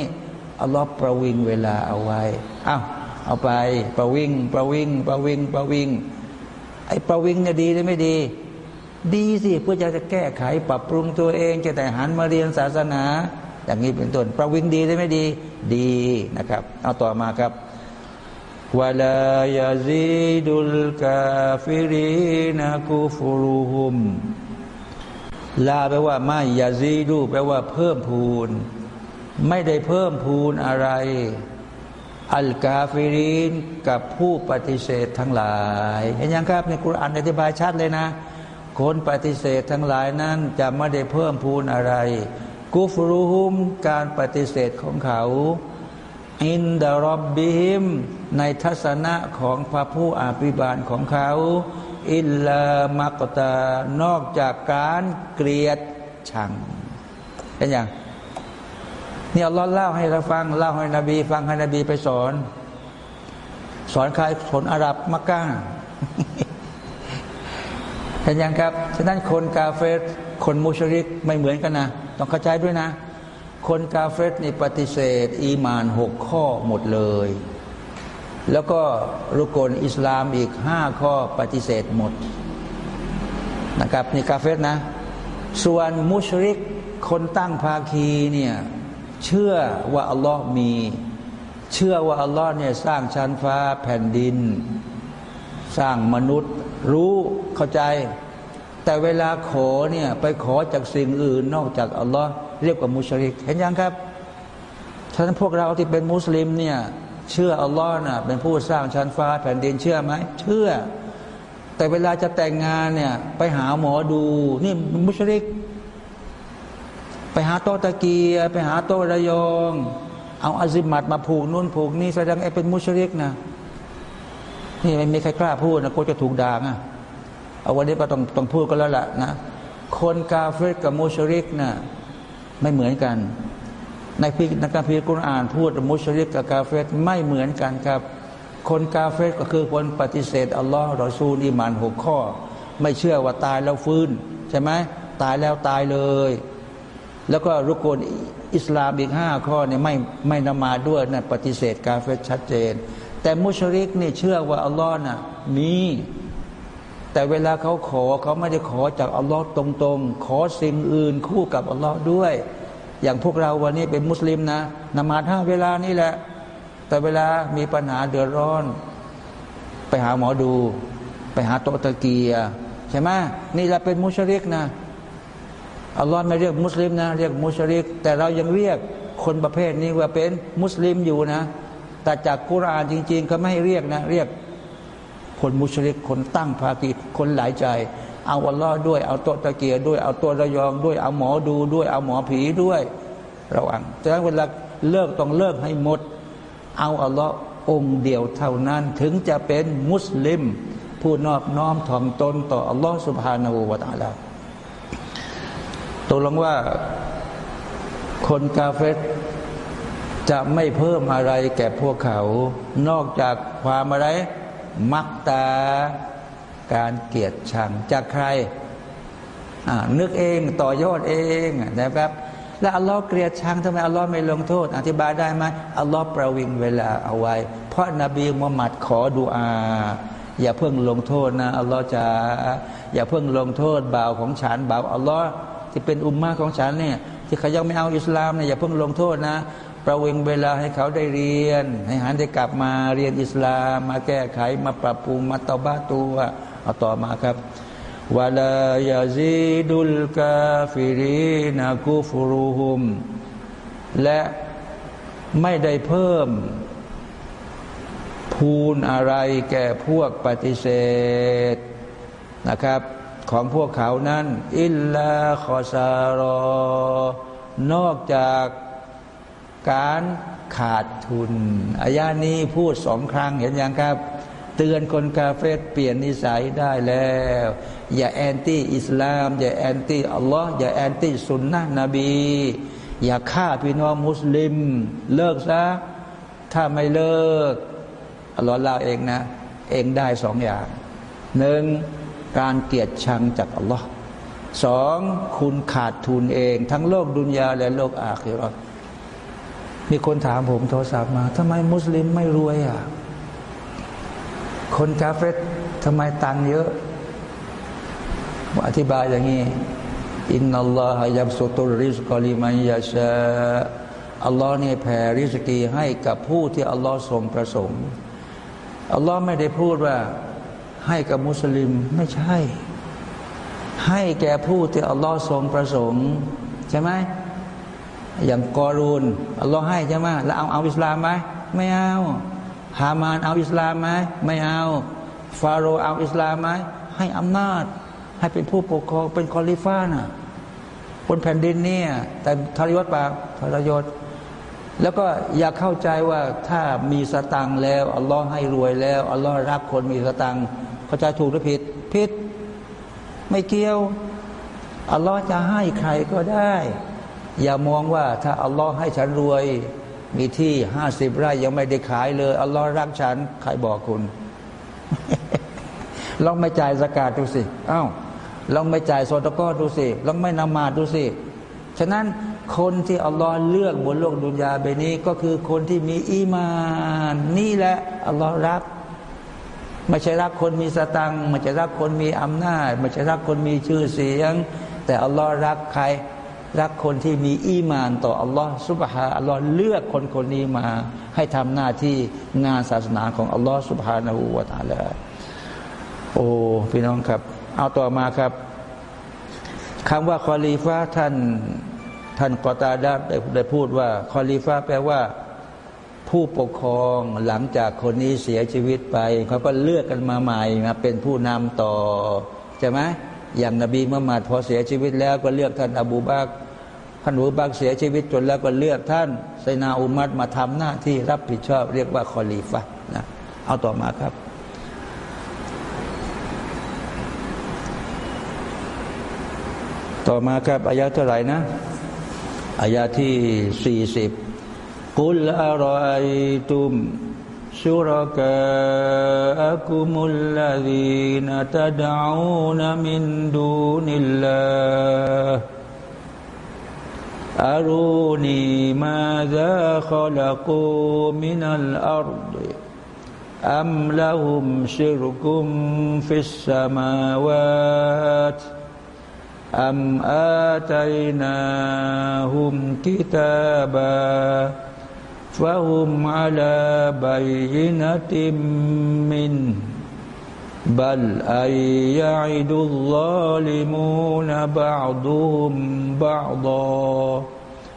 อัลลอฮ์ประวิงเวลาเอาไว้อ้าวเอาไปประวิงประวิงประวิงประวิงไอ้ประวิงเนี่ยดีหรือไม่ดี ดีสิเพื่อจะจะแก้ไขปรับปรุงตัวเอง จะแต่หันมาเรียนศาสนา อย่างนี้เป็นต้นประวิงดีหรือไม่ดี ดีนะครับ เอาต่อมาครับولا يزيد الكافرين كفرهم لا แปลว่าไม่ يزيد แปลว่าเพิ่มพูน ไม่ได้เพิ่มพูนอะไร الكافرين กับผู้ปฏิเสธทั้งหลายเห็นยังครับในคุรานอธิบายชัดเลยนะ คนปฏิเสธทั้งหลายนั้นจะไม่ได้เพิ่มพูนอะไร กุฟรุฮุมการปฏิเสธของเขา อินดารบบิฮิม ในทัศนะของพระผู้อาภิบาลของเขา อิลลามักตานอกจากการเกลียดชังเป็นอย่างนี่อัลลอฮ์เล่าให้เราฟังเล่าให้นบี ฟังให้นบีไปสอน สอนใครสอนอาหรับมักกะ เห็นยังครับฉะนั้นคนกาเฟสคนมุชริกไม่เหมือนกันนะ ต้องเข้าใจด้วยนะ คนกาเฟสนี่ปฏิเสธ อีมานหกข้อหมดเลย แล้วก็รุกลอิสลามอีกห้าข้อปฏิเสธหมดนะครับนี่กาเฟสนะ ส่วนมุชริกคนตั้งภาคีเนี่ยเชื่อว่าอัลลอฮ์มี เชื่อว่าอัลลอฮ์เนี่ยสร้างชั้นฟ้าแผ่นดิน สร้างมนุษย์ รู้เข้าใจ แต่เวลาขอเนี่ยไปขอจากสิ่งอื่นนอกจากอัลลอฮ์เรียกว่ามุชริก เห็นยังครับฉะนั้นพวกเราที่เป็นมุสลิมเนี่ยเชื่ออัลลอฮ์น่ะเป็นผู้สร้างชั้นฟ้าแผ่นดินเชื่อไหมเชื่อ แต่เวลาจะแต่งงานเนี่ยไปหาหมอดู นี่มุชริก ไปหาโตตะเกียไปหาโตระยอง เอาอาซิมัดมาผูกนู่นผูกนี่แสดงไอ้เป็นมุชริกนะ นี่ไม่มีใครกล้าพูดนะก็จะถูกด่าอะเอาวันนี้ก็ต้องต้องพูดกันแล้วล่ะนะ คนกาเฟรกับมุชริกนะ่ะไม่เหมือนกัน ในพิในการพิจารณาพูดมุชริกกับกาเฟรไม่เหมือนกันครับ คนกาเฟรก็คือคนปฏิเสธอัลลอฮ์รอซูลอิมานหกข้อ ไม่เชื่อว่าตายแล้วฟื้น ใช่ไหมตายแล้วตายเลย แล้วก็รุกลอิสลามอีกห้าข้อเนี่ยไม่ไม่นมาด้วยนะปฏิเสธกาเฟตชัดเจน แต่มุชริกนี่เชื่อว่าอัลลอฮ์น่ะมีแต่เวลาเขาขอเขาไม่ได้ขอจากอัลลอฮ์ตรงๆ ขอสิ่งอื่นคู่กับอัลลอฮ์ด้วย อย่างพวกเราวันนี้เป็นมุสลิมนะนมาท่าเวลานี่แหละ แต่เวลามีปัญหาเดือดร้อน ไปหาหมอดู ไปหาโตตะเกียใช่ไหมนี่แหละเป็นมุชริกนะอัลลอฮ์ไม่เรียกมุสลิมนะ เรียกมุชริก แต่เรายังเรียกคนประเภทนี้ว่าเป็นมุสลิมอยู่นะ แต่จากกุรานจริง ๆ เขาไม่ให้เรียกนะ เรียกคนมุชริกคนตั้งภากีคนหลายใจ เอาอัลลอฮ์ด้วย เอาตัวตะเกียด้วย เอาตัวระยองด้วย เอาหมอดูด้วย เอาหมอผีด้วยระวังฉะนั้นเวลาเลิกต้องเลิกให้หมด เอาอัลลอฮ์องเดียวเท่านั้น ถึงจะเป็นมุสลิม ผู้นอบน้อมถ่อมตนต่ออัลลอฮ์สุบฮานาอูวาตาลาตกลงว่าคนกาเฟต จะไม่เพิ่มอะไรแก่พวกเขา นอกจากความอะไร มักตาการเกียดชังจากใครนึกเองต่อยอดเองนะครับแล้วอัลลอฮ์เกลียดชังทำไมอัลลอฮ์ไม่ลงโทษ อธิบายได้ไหมอัลลอฮ์ประวิงเวลาเอาไว้ เพราะนาบีมุฮัมมัดขอดุอา อย่าเพิ่งลงโทษนะอัลลอฮ์จะอย่าเพิ่งลงโทษบ่าวของฉันบ่าวอัลลอฮ์ที่เป็นอุมมาของฉันเนี่ยที่เขายังไม่เอาอิสลามเนี่ยอย่าเพิ่งลงโทษนะ ประวิงเวลาให้เขาได้เรียน ให้หันได้กลับมาเรียนอิสลามมาแก้ไขมาปรับปรุงมาตบ้าตัวเอาต่อมาครับولا يزيد الكافرين كفرهم และไม่ได้เพิ่มพูนอะไรแก่พวกปฏิเสธนะครับ ของพวกเขานั้น إلا خسارا นอกจาก การขาดทุนอายานี้พูดสองครั้งเห็นยังครับ เตือนคนกาเฟตเปลี่ยนนิสัยได้แล้ว อย่าแอนตี้อิสลาม อย่าแอนตี้อัลลอฮ์อย่าแอนตี้สุนนะนบี อย่าฆ่าพี่น้องมุสลิม เลิกซะ ถ้าไม่เลิกอัลลอฮ์เล่าเองนะ เองได้สองอย่างหนึ่งการเกลียดชังจากอัลลอฮ์สองคุณขาดทุนเอง ทั้งโลกดุนยาและโลกอาคิรอ มีคนถามผมโทรศัพท์มาทำไมมุสลิมไม่รวยอะ คนกาเฟตทำไมตังเยอะอธิบายอย่างนี้อินนัลลอฮฺยับสุตุริสกอลิมัยยาชาอัลลอฮ์เนี่ยแผ่ริสกีให้กับผู้ที่อัลลอฮ์ทรงประสงค์อัลลอฮ์ไม่ได้พูดว่าให้กับมุสลิมไม่ใช่ ให้แก่ผู้ที่อัลลอฮ์ทรงประสงค์ ใช่ไหม อย่างกอรูนอัลลอฮ์ให้ใช่ไหมแล้วเอาเอาอิสลามไหมไม่เอาฮามานเอาอิสลามไหมไม่เอาฟาโรห์เอาอิสลามไหมให้อำนาจ ให้เป็นผู้ปกครองเป็นคอลิฟ้าน่ะบนแผ่นดินเนี่ยแต่ทรยศปาทรยศ แล้วก็อย่าเข้าใจว่าถ้ามีสตังแล้วอัลลอฮ์ให้รวยแล้วอัลลอฮ์รักคนมีสตังเข้าใจถูกหรือผิดผิดไม่เกี่ยวอัลลอฮ์จะให้ใครก็ได้ อย่ามองว่าถ้าอัลลอฮ์ให้ฉันรวย มีที่ห้าสิบไร่ยังไม่ได้ขายเลย อัลลอฮ์รักฉันใครบอกคุณลองไม่จ่ายสกาดดูสิเอา้าลองไม่จ่ายโซตก็ดูสิลองไม่นมาดดูสิฉะนั้นคนที่อัลลอฮ์เลือกบนโลกดุนยาเบนี้ ก็คือคนที่มีอีมานนี่แหละอัลลอฮ์รักไม่ใช่รักคนมีสตังไม่ใช่รักคนมีอำนาจไม่ใช่รักคนมีชื่อเสียง แต่อัลลอฮ์รักใคร รักคนที่มีอีมานต่ออัลลอฮ์สุบฮาอัลลอฮ์เลือกคนคนนี้มา ให้ทำหน้าที่งานศาสนาของอัลลอฮ์สุบฮานาหูวาตาลาโอ้พี่น้องครับ เอาต่อมาครับคำว่าคอลีฟ้าท่านท่านกอตาดาได้ได้พูดว่าคอลีฟ้าแปลว่าผู้ปกครองหลังจากคนนี้เสียชีวิตไปเขาก็เลือกกันมาใหม่มาเป็นผู้นำต่อใช่ไหม อย่างนบีมุฮัมมัดพอเสียชีวิตแล้วก็เลือกท่านอบูบักท่านอบูบักเสียชีวิตจนแล้วก็เลือกท่านไซนาอุมัดมาทำหน้าที่รับผิดชอบ เรียกว่าคอลีฟะนะเอาต่อมาครับต่อมาครับอายาเท่าไหร่นะอายาที่สี่สิบกุลอรอยตุม شركاءكم الذين تدعون من دون الله. أروني ماذا خلقوا من الأرض؟ أم لهم شرك في السماوات؟ أم آتيناهم كتاباً؟ فهم على بينة منه بل أن يعد الظالمون بعضهم بعضا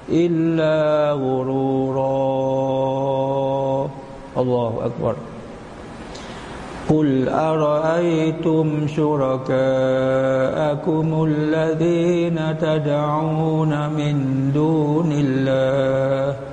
إلا غرورا. الله أكبر. قل أرأيتم شركاءكم الذين تدعون من دون الله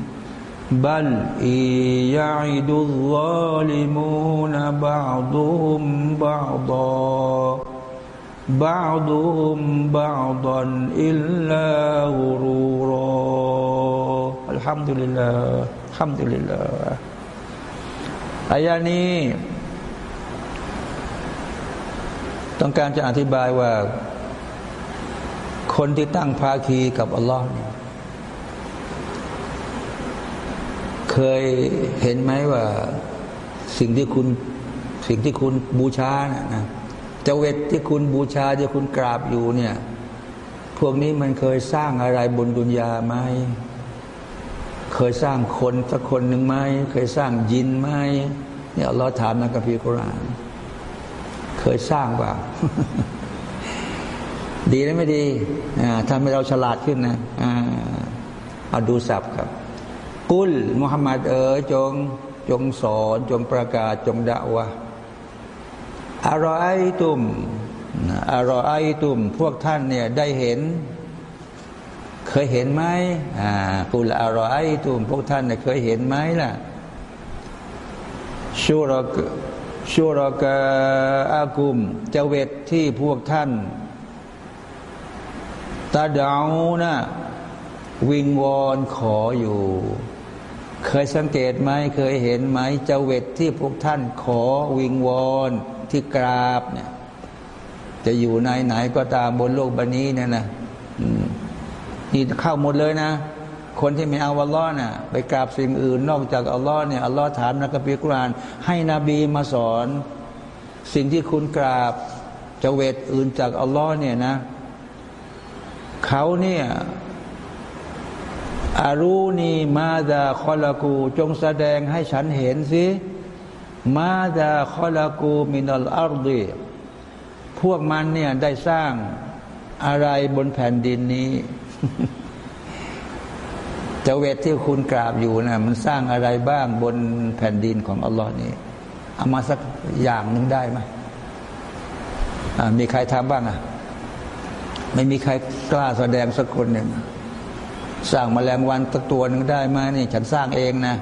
بل إن يعد الظالمون بعضهم بعضا بعضهم بعضا إلا غرورا الحمد لله الحمد لله อายานี้ ต้องการจะอธิบายว่า คนที่ตั้งภาคีกับอัลลอฮ์เนี่ย เคยเห็นไหมว่าสิ่งที่คุณสิ่งที่คุณบูชานะนะจเวทที่คุณบูชาที่คุณกราบอยู่เนี่ย พวกนี้มันเคยสร้างอะไรบนดุนยาไหมเคยสร้างคนสักคนหนึ่งไหมเคยสร้างยินไหมเนี่ยเราถามในกัมภีร์กุรานเคยสร้างเปล่าดีหรือไม่ดีทำให้เราฉลาดขึ้นนะเอาดูสับครับ กุลมุฮัมมัดเอ๋ยจง จงสอนจงประกาศจงด่าวะอารอไอตุมอารอไอตุม พวกท่านเนี่ยได้เห็น เคยเห็นไหมอ่ากุลอารอไอตุม พวกท่านเนี่ยเคยเห็นไหมล่ะชูรกชูรกอากุมเจเวตที่พวกท่านตาดาวนะวิงวอนขออยู่ เคยสังเกตไหมเคยเห็นไหมเจเวตที่พวกท่านขอวิงวอนที่กราบเนี่ย จะอยู่ในไหนก็ตามบนโลกบนี้เนี่ยนะนี่เข้าหมดเลยนะ คนที่ไม่เอาอัลลอฮ์น่ะ ไปกราบสิ่งอื่น นอกจากอัลลอฮ์เนี่ยอัลลอฮ์ถามนักบิกราน ให้นบีมาสอน สิ่งที่คุณกราบจะเวทอื่นจากอัลลอฮ์เนี่ยนะเขาเนี่ย อารูนีมาดาคอลากู จงแสดงให้ฉันเห็นสิ มาดาคอลากูมินัลอาร์ดีพวกมันเนี่ยได้สร้างอะไรบนแผ่นดินนี้เจเวทที่คุณกราบอยู่นะมันสร้างอะไรบ้างบนแผ่นดินของอัลลอฮ์นี่เอามาสักอย่างหนึ่งได้ไหมมีใครทำบ้างอะ ไม่มีใครกล้าแสดงสักคนหนึ่ง สร้างมาแมลงวันตัวตัวหนึ่งได้ไหมนี่ฉันสร้างเองนะ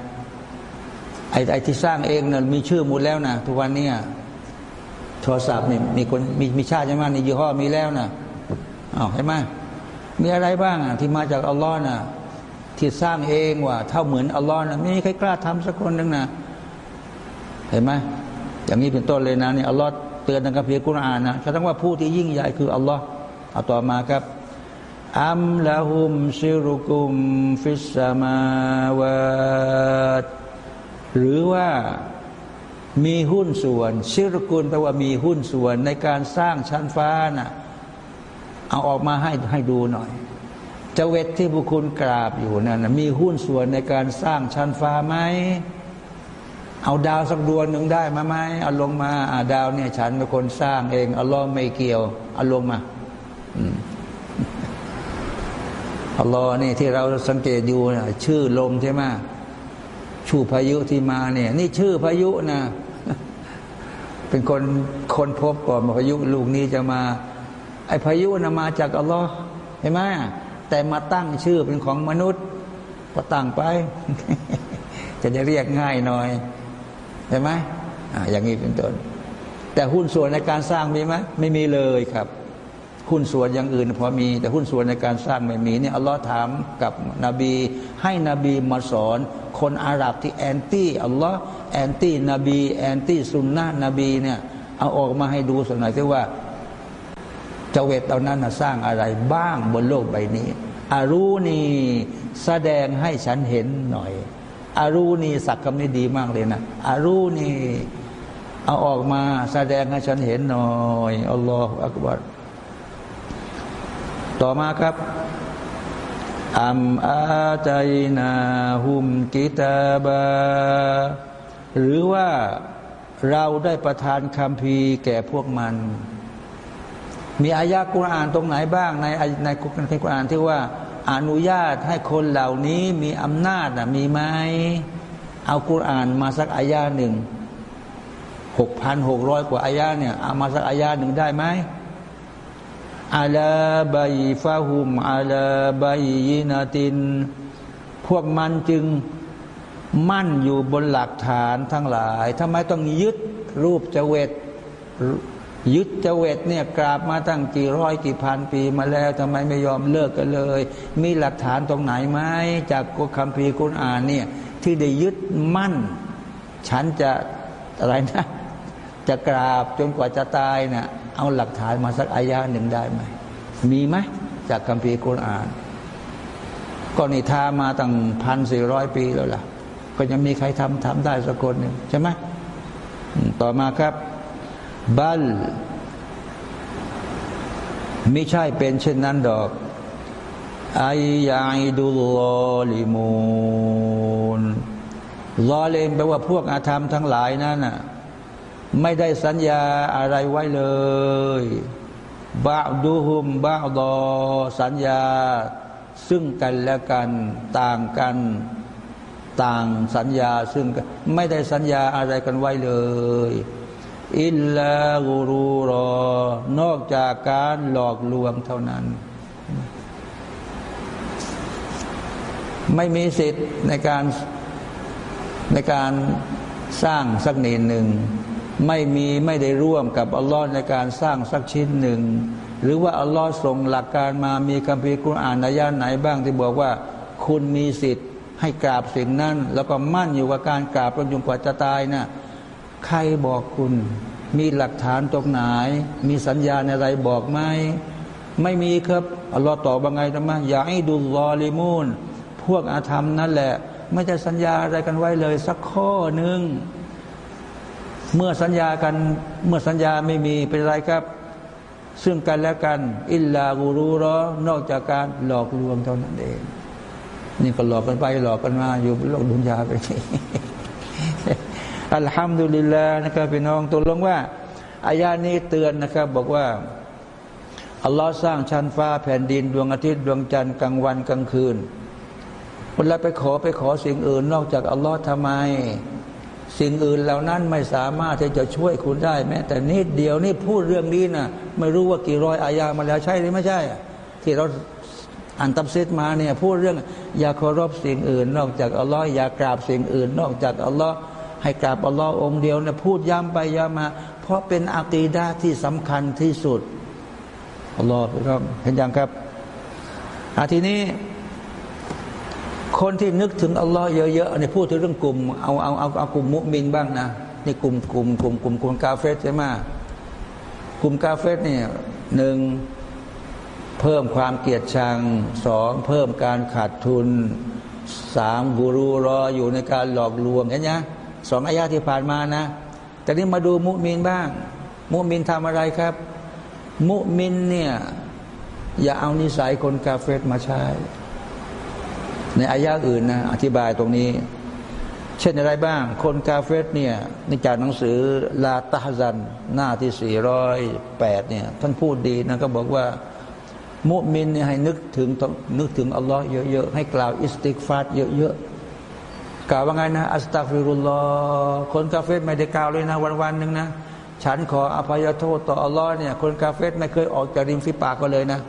ไอ้ไอ้ที่สร้างเองเนี่ยมีชื่อหมดแล้วนะทุกวันนี้โทรศัพท์นี่มีคนมีมีชาติใช่ไหมนี่ยี่ห้อมีแล้วนะอ้าวเห็นไหมมีอะไรบ้างที่มาจากอัลลอฮ์นะที่สร้างเองว่าเท่าเหมือนอัลลอฮ์นะไม่มีใครกล้าทำสักคนหนึ่งนะเห็นไหมอย่างนี้เป็นต้นเลยนะนี่อัลลอฮ์เตือนในกัมภีร์กุรอานนะแสดงว่าผู้ที่ยิ่งใหญ่คืออัลลอฮ์เอาต่อมาครับ อัมละฮุมซิรุกุมฟิสสมาวาตหรือว่ามีหุ้นส่วนชิรุกุลแปลว่ามีหุ้นส่วนในการสร้างชั้นฟ้านะ่ะเอาออกมาให้ให้ดูหน่อยเจเวตที่บุคคลกราบอยู่นั่นมีหุ้นส่วนในการสร้างชั้นฟ้าไหมเอาดาวสักดวงหนึ่งได้มาไหมเอาลงมาอาดาวเนี่ยฉันเป็นคนสร้างเองเอาล้อไม่เกี่ยวเอาลงมาอั ลลอฮ์นี่ที่เราสังเกตอยู่นะชื่อลมใช่ไหมชูพายุที่มาเนี่ย นี่ชื่อพายุนะเป็นคนคนพบก่อนพายุลูกนี้จะมา ไอพายุนะมาจากอัลลอฮ์เห็นไหมแต่มาตั้งชื่อเป็นของมนุษย์ ก็ตั้งไป จะได้เรียกง่ายหน่อยเห็นไหมออย่างนี้เป็นต้นแต่หุ้นส่วนในการสร้างมีไหมไม่มีเลยครับ หุ้นส่วนอย่างอื่นพอมี แต่หุ้นส่วนในการสร้างไม่มีเนี่ยอัลลอฮ์ถามกับนบี ให้นบีมาสอน คนอาหรับที่ anti อัลลอฮ์ anti นบี anti สุนนะนบีเนี่ยเอาออกมาให้ดูสักหน่อยที่ว่าเจว็ดเอานั้นสร้างอะไรบ้างบนโลกใบนี้ أروني แสดงให้ฉันเห็นหน่อย อารูนีสักคำนี้ดีมากเลยนะอารูนีเอาออกมาแสดงให้ฉันเห็นหน่อยอัลลอฮฺอักบัร ต่อมาครับอัมอาใจนาหุมกิตาบา หรือว่าเราได้ประทานคำพีแก่พวกมัน มีอายะกุรอานตรงไหนบ้างในในกุรอานที่ว่า อนุญาตให้คนเหล่านี้มีอำนาจมีไหมเอากุรอานมาสักอายาหนึ่งหกพันหกร้อยกว่าอายาเนี่ยเอามาสักอายาหนึ่งได้ไหม อาลาบายฟาหุมอาลาบายยินาติน พวกมันจึงมั่นอยู่บนหลักฐานทั้งหลายทำไมต้องยึดรูปเจเวตยึดเจเวตเนี่ยกราบมาตั้งกี่ร้อยกี่พันปีมาแล้วทำไมไม่ยอมเลิกกันเลย มีหลักฐานตรงไหนไหมจากกุคัมภีร์กุณอ่านเนี่ยที่ได้ยึดมั่น ฉันจะอะไรนะ จะกราบจนกว่าจะตายเนะี่ย เอาหลักฐานมาสักอายาหนึ่งได้ไหม มีไหมจากคัมภีร์กุรอานก็นิทามาตั้งพันสี่ร้อยปีแล้วล่ะ ก็ยังมีใครทำทำได้สักคนหนึ่งใช่ไหมต่อมาครับ บัลไม่ใช่เป็นเช่นนั้นดอกอายาอิดุลลอลิมูนลอเลมแปลว่าพวกอาธรรมทั้งหลายนั่นน่ะ ไม่ได้สัญญาอะไรไว้เลยบาดูฮุมบาดอสัญญา ซึ่งกันและกันต่างกันต่างสัญญา ซึ่งไม่ได้สัญญาอะไรกันไว้เลย อิลลากูรูรอนอกจากการหลอกลวงเท่านั้น ไม่มีสิทธิ์ในการในการสร้างสักนิดหนึ่ง ไม่มีไม่ได้ร่วมกับอัลลอฮ์ในการสร้างสักชิ้นหนึ่ง หรือว่าอัลลอฮ์ส่งหลักการมามีคัมภีร์กุรอานนายานไหนบ้างที่บอกว่า คุณมีสิทธิ์ ให้กราบสิ่งนั้น แล้วก็มั่นอยู่กับการกราบจนจนกว่าจะตายนะ่ะใครบอกคุณมีหลักฐานตรงไหน มีสัญญาณอะไรบอกไหมไม่มีครับอัลลอฮ์ตอบว่าไงนะมะอย่าให้ดูลอลิมูนพวกอาธรรมนั่นแหละ ไม่ได้สัญญาอะไรกันไว้เลย สักข้อหนึ่ง เมื่อสัญญากันเมื่อสัญญาไม่มีเป็นไรครับ ซึ่งกันและกัน อิลลากูรูรอนอกจากการหลอกลวงเท่านั้นเอง นี่ก็หลอกกันไปหลอกกันมา อยู่โลกดุนยาไปนี่อัลฮัมดุลิลลาห์นะครับพี่น้องตัวลงว่าอายานี้เตือนนะครับ บอกว่าอัลลอฮ์สร้างชั้นฟ้าแผ่นดินดวงอาทิตย์ดวงจันทร์กลางวันกลางคืนเวลาไปขอไปขอสิ่งอื่น นอกจากอัลลอฮ์ทำไม สิ่งอื่นเหล่านั้นไม่สามารถที่จะช่วยคุณได้แม้ แต่นิดเดียวนี่พูดเรื่องนี้นะไม่รู้ว่ากี่ร้อยอายามาแล้วใช่หรือไม่ใช่ ที่เราอ่านตับซิดมาเนี่ยพูดเรื่อง อย่าเคารพสิ่งอื่น นอกจากอัลลอฮ์อย่ากราบสิ่งอื่น นอกจากอัลลอฮ์ให้กราบอัลลอฮ์องเดียวนี่พูดย้ำไปย้ำมา เพราะเป็นอักีดาที่สำคัญที่สุดอัลลอฮ์เห็นยังครับอาทีนี้ คนที่นึกถึงอัลลอฮ์เยอะๆเนี่ยพูดถึงเรื่องกลุ่มเอาเอาเอาเอากลุ่มมุมินบ้างนะนี่กลุ่มกลุ่มกลุ่มกลุ่มกลุ่มกาเฟสใช่ไหมกลุ่มกาเฟสเนี่ยหนึ่งเพิ่มความเกลียดชังสองเพิ่มการขาดทุนสามกูรูรออยู่ในการหลอกลวงเห็นไหมสองอายาที่ผ่านมานะ แต่นี้มาดูมุมินบ้าง มุมินทำอะไรครับ มุมินเนี่ยอย่าเอานิสัยคนกาเฟสมาใช้ ในอายะอื่นนะอธิบายตรงนี้ เช่นอะไรบ้าง คนกาเฟรเนี่ยในจากหนังสือلا تحزن หน้าที่สี่ร้อยแปดเนี่ยท่านพูดดีนะก็บอกว่า มุมินเนี่ยให้นึกถึงนึกถึงอัลลอฮ์เยอะๆ ให้กล่าวอิสติฆฟารเยอะๆ กล่าวว่าไงนะ อัสตัฟิรุลลอคนกาเฟรไม่ได้กล่าวเลยนะ วันๆหนึ่งนะ ฉันขออภัยโทษต่ออัลลอฮ์เนี่ยคนกาเฟสไม่เคยออกจากริมฝีปากก็เลยนะ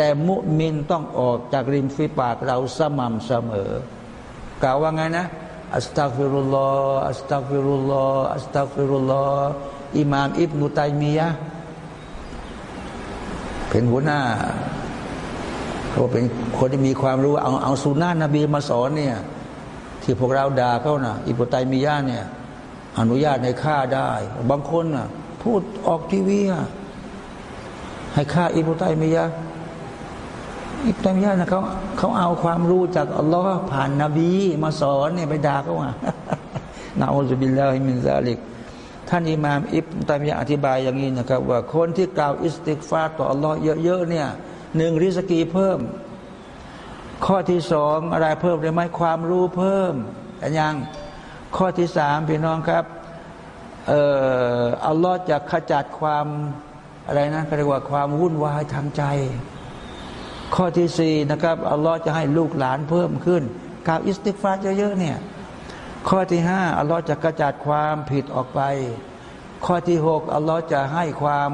แต่มุมินต้องออกจากริมฝีปากเราสม่ำเสมอกล่าวว่าไงนะأستغفر الله أستغفر الله أستغفر الله อิมามอิบนุตัยมียะเป็นหัวหน้าเขาเป็นคนที่มีความรู้เอาเอาสุนนะนบีมาสอนเนี่ยที่พวกเราด่าเขาน่ะอิบนุตัยมียะเนี่ยอนุญาตให้ฆ่าได้ บางคนน่ะพูดออกทีวีให้ฆ่าอิบนุตัยมียะ อิบนุตัยมียะนะเขาเขาเอาความรู้จากอัลลอฮ์ผ่านนบีมาสอนเนี่ยไปด่าเขาอะنعوذ بالله من ذلك ท่านอิมามอิบนุตัยมียะอธิบายอย่างนี้นะครับ ว่าคนที่กล่าวอิสติฆฟารต่ออัลลอฮ์เยอะๆเนี่ยหนึ่งริสกีเพิ่ม ข้อที่สองอะไรเพิ่มได้ไหมความรู้เพิ่มอันยังข้อที่สามพี่น้องครับเอ่ออัลลอฮ์จะขจัดความอะไรนะเรียกว่าความวุ่นวายทางใจ ข้อที่สี่นะครับอัลลอฮ์จะให้ลูกหลานเพิ่มขึ้นกล่าวอิสติฆฟารเยอะๆเนี่ยข้อที่ห้าอัลลอฮ์จะกระจัดความผิดออกไป ข้อที่หกอัลลอฮ์จะให้ความ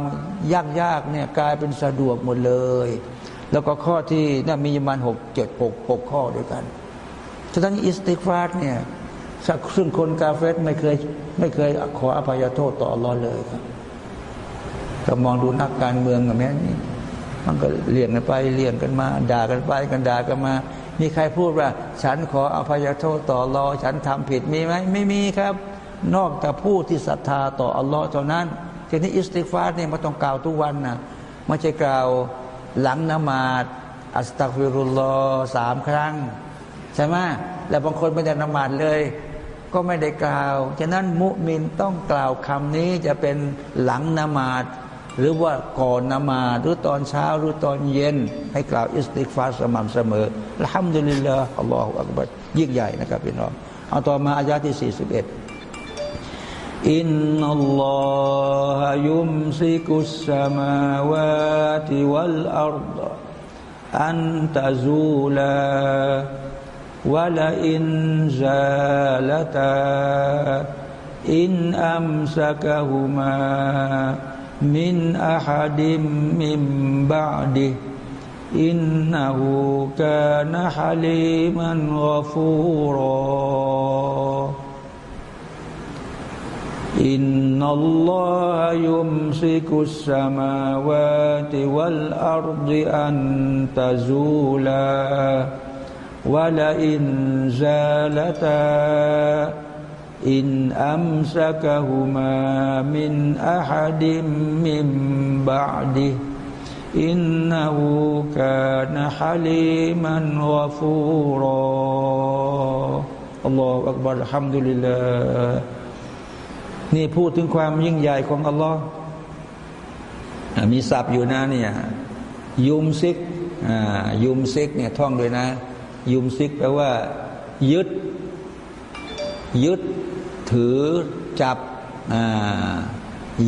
ยากยากเนี่ยกลายเป็นสะดวกหมดเลย แล้วก็ข้อที่น่ามีมันหกเจ็ดหกหกข้อด้วยกันฉะนั้นอิสติฆฟารเนี่ยซึ่งคนกาเฟรไม่เคยไม่เคยขออภัยโทษต่ออัลลอฮ์เลยครับก็มองดูนักการเมืองกับแม่นี่ มันก็เลี่ยงกันไปเลี่ยงกันมา ด่ากันไปกันด่ากันมา มีใครพูดว่า ฉันขออภัยโทษต่อรอฉันทำผิดมีไหมไม่มีครับ นอกจากผู้ที่ศรัทธาต่ออัลลอฮ์เท่านั้นทีนี้อิสติฟาร์เนี่ยมันต้องกล่าวทุกวันนะไม่ใช่กล่าวหลังนมาดอัสตัฟิรุลลอสามครั้งใช่ไหมแล้วบางคนไม่ได้นมาดเลย ก็ไม่ได้กล่าว ฉะนั้นมุมินต้องกล่าวคำนี้จะเป็นหลังนมาด หรือว่าก่อนนมาหรือตอนเช้าหรือตอนเย็น ให้กล่าวอิสติกฟาสม่ำเสมอละฮัมดุลิลลาห์อัลลอฮฺอักบัรยิ่งใหญ่นะครับพี่น้องเอาต่อมาอายาที่ 41 อินนัลลอฮฺยุมซิกุสสมาวาติวัลอัรดอันตะซูลาวะลาอินซาลตาอินอัมสกะฮุมา من أحد من بعده. إنه كان حليما غفورا. إن الله يمسك السماوات والأرض أن تزولا. ولئن زالتا อินอัมสักหุมามินอาฮัดิมมิมบัดิอินนาหูกาณฮาลิมันวะฟูรออัลลอฮฺอักบารฮัมดุลิลลานี่พูดถึงความยิ่งใหญ่ของอัลลอฮ์มีศัพท์อยู่นะเนี่ยยุมซิกยุมซิกเนี่ยท่องด้วยนะ ยุมซิกแปลว่า ยึด ยึด ถือจับ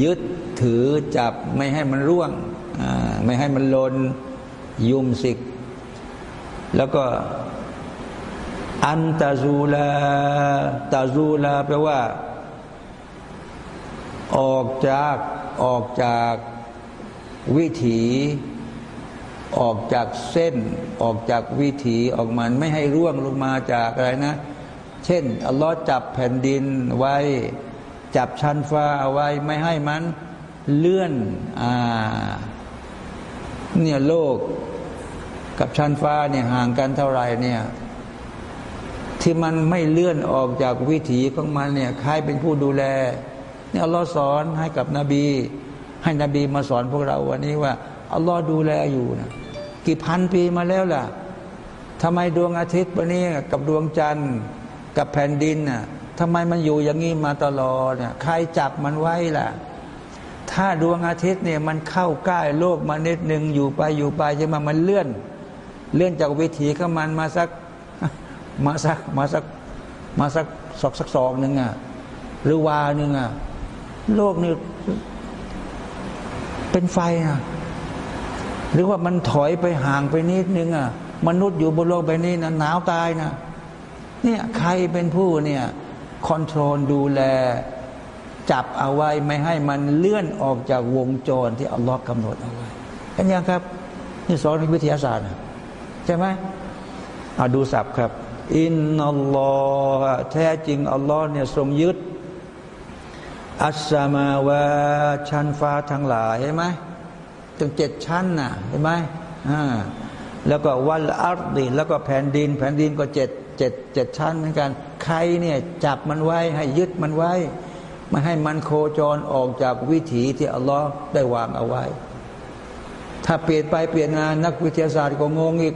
ยึดถือจับไม่ให้มันร่วงไม่ให้มันลนยุมสิก แล้วก็ อันตาซูลาตาซูลาแปลว่า ออกจากออกจากวิถีออกจากเส้น ออกจากวิถีออกมันไม่ให้ร่วงลงมาจากอะไรนะ เช่น อัลลอฮ์จับแผ่นดินไว้ จับชั้นฟ้าเอาไว้ไม่ให้มันเลื่อนอ่าเนี่ยโลกกับชั้นฟ้าเนี่ยห่างกันเท่าไหร่เนี่ยที่มันไม่เลื่อนออกจากวิถีของมันเนี่ยใครเป็นผู้ดูแลเนี่ยอัลลอฮ์สอนให้กับนบี ให้นบีมาสอนพวกเราวันนี้ว่าอัลลอฮ์ดูแลอยู่นะกี่พันปีมาแล้วล่ะทำไมดวงอาทิตย์วันนี้กับดวงจันทร์ กับแผ่นดินน่ะทำไมมันอยู่อย่างนี้มาตลอดเนี่ยใครจับมันไว้ล่ะ ถ้าดวงอาทิตย์เนี่ยมันเข้าใกล้โลกมานิดหนึ่งอยู่ไปอยู่ไปจะมามันเลื่อน เลื่อนจากวิถีของมันมาสักมาสักมาสักมาสักสอกสักสองหนึ่งอะหรือวาหนึ่งอะโลกนี่เป็นไฟอะหรือว่ามันถอยไปห่างไปนิดนึงอะมนุษย์อยู่บนโลกใบนี้นะหนาวตายนะ เนี่ยใครเป็นผู้เนี่ยคอนโทรลดูแล จับเอาไว้ไม่ให้มันเลื่อนออกจากวงจรที่อัลลอฮ์กำหนดเอาไว้เห็นยังครับ นี่สอนวิทยาศาสตร์ใช่ไหมเอาดูศัพท์ครับ อินนัลลอฮ์แท้จริงอัลลอฮ์เนี่ยทรงยึด อัสมาวาชั้นฟ้าทั้งหลายเห็นไหมถึงเจ็ดชั้นน่ะเห็นไหมอ่าแล้วก็วัลอัลดีแล้วก็แผ่นดิน แผ่นดินก็เจ็ด เจ็ดเจ็ดชั้นเหมือนกัน ใครเนี่ยจับมันไว้ให้ยึดมันไว้ไม่ให้มันโคจรออกจากวิถีที่อัลลอฮ์ได้วางเอาไว้ ถ้าเปลี่ยนไปเปลี่ยนงานนักวิทยาศาสตร์ก็งงอีก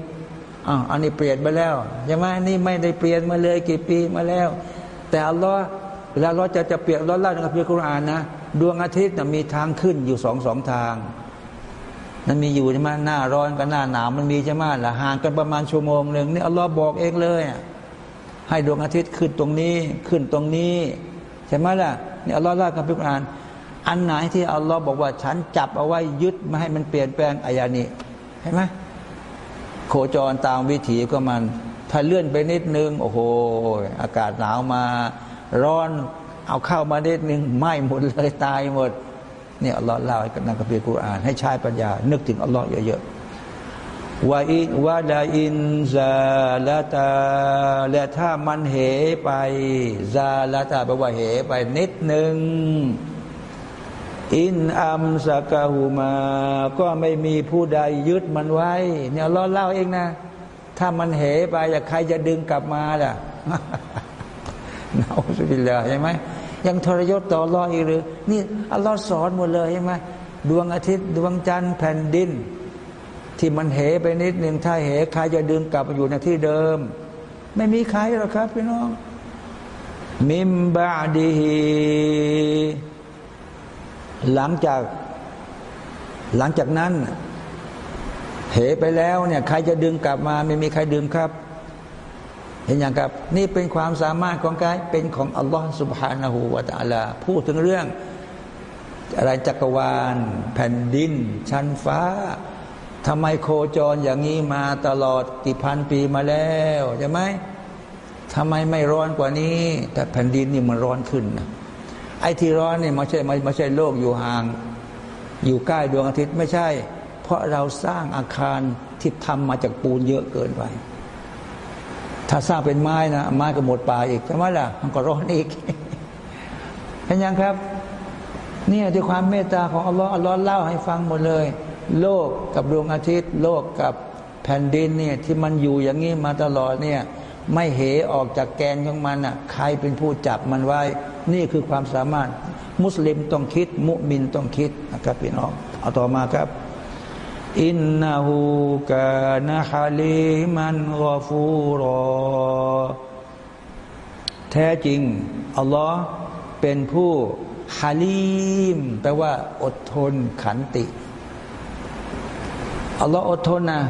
อ่าอันนี้เปลี่ยนไปแล้วใช่ไหมนี่ไม่ได้เปลี่ยนมาเลยกี่ปีมาแล้ว แต่อัลลอฮ์เวลาเราจะจะเปลี่ยนเราเล่าในคัมภีร์คุรานนะดวงอาทิตย์มีทางขึ้นอยู่สองสองทางมันมีอยู่ใช่ไหมหน้าร้อนกับหน้าหนาวมันมีใช่ไหมล่ะห่างกันประมาณชั่วโมงหนึ่งนี่อัลลอฮ์บอกเองเลย ให้ดวงอาทิตย์ขึ้นตรงนี้ขึ้นตรงนี้ใช่ไหมล่ะนี่อัลลอฮ์เล่ากับพิกอานอันไหนที่อัลลอฮ์บอกว่าฉันจับเอาไว้ยึดไม่ให้มันเปลี่ยนแปลงอายานี้เห็นไหมโคจรตามวิถีก็มัน ถ้าเลื่อนไปนิดนึง โอ้โห อากาศหนาวมา ร้อนเอาเข้ามานิดนึงไหม้หมดเลยตายหมดเนี่ยอัลลอฮ์เล่าให้กับนักกบีกุรอาน ให้ใช้ปัญญา นึกถึงอัลลอฮ์เยอะๆ ว่าอินว่าลาอินซาลาตา และถ้ามันเหไปซาลาตาแปลว่าเหไปนิดหนึ่งอินอัมสกาหูมา ก็ไม่มีผู้ใดยึดมันไว้ เนี่ยเราเล่าเองนะ ถ้ามันเหไปอยากใครจะดึงกลับมาล่ะเอาสุบิลลาใช่ไหมยังทรยศต่อรออีกหรือ นี่อัลลอฮ์สอนหมดเลยใช่ไหมดวงอาทิตย์ ดวงจันทร์แผ่นดิน ที่มันเหไปนิดหนึ่งถ้าเหใครจะดึงกลับมาอยู่ในที่เดิม ไม่มีใครหรอกครับพี่น้อง มิมบาดีฮีหลังจากหลังจากนั้น เหไปแล้วเนี่ยใครจะดึงกลับมา ไม่มีใครดึงครับ เห็นอย่างครับ นี่เป็นความสามารถของกายเป็นของอัลลอฮฺสุบฮานาหูวาตาลาพูดถึงเรื่องอะไรจักรวาล แผ่นดิน ชั้นฟ้า ทำไมโคจรอย่างนี้มาตลอดกี่พันปีมาแล้วใช่ไหมทำไมไม่ร้อนกว่านี้ แต่แผ่นดินนี่มันร้อนขึ้นนะไอ้ที่ร้อนเนี่ไม่ใช่ไม่ไม่ใช่โลกอยู่ห่าง อยู่ใกล้ดวงอาทิตย์ไม่ใช่ เพราะเราสร้างอาคารที่ทำมาจากปูนเยอะเกินไป ถ้าสร้างเป็นไม้นะไม้ก็หมดป่าอีกใช่ไหมล่ะมันก็ร้อนอีกเห็นยังครับ เนี่ยด้วยความเมตตาของอัลลอฮ์อัลลอฮ์เล่าให้ฟังหมดเลย โลกกับดวงอาทิตย์ โลกกับแผ่นดินเนี่ยที่มันอยู่อย่างนี้มาตลอดเนี่ยไม่เหออกจากแกนของมันอะใครเป็นผู้จับมันไว้ นี่คือความสามารถ มุสลิมต้องคิด มุมินต้องคิดนะครับพี่น้องเอาต่อมาครับ อินนาหูกานะฮาลีมันกอฟูรอ แท้จริง อัลลอฮ์เป็นผู้ฮาลีมแปลว่าอดทนขันติ อัลลอฮ์อดทนนะ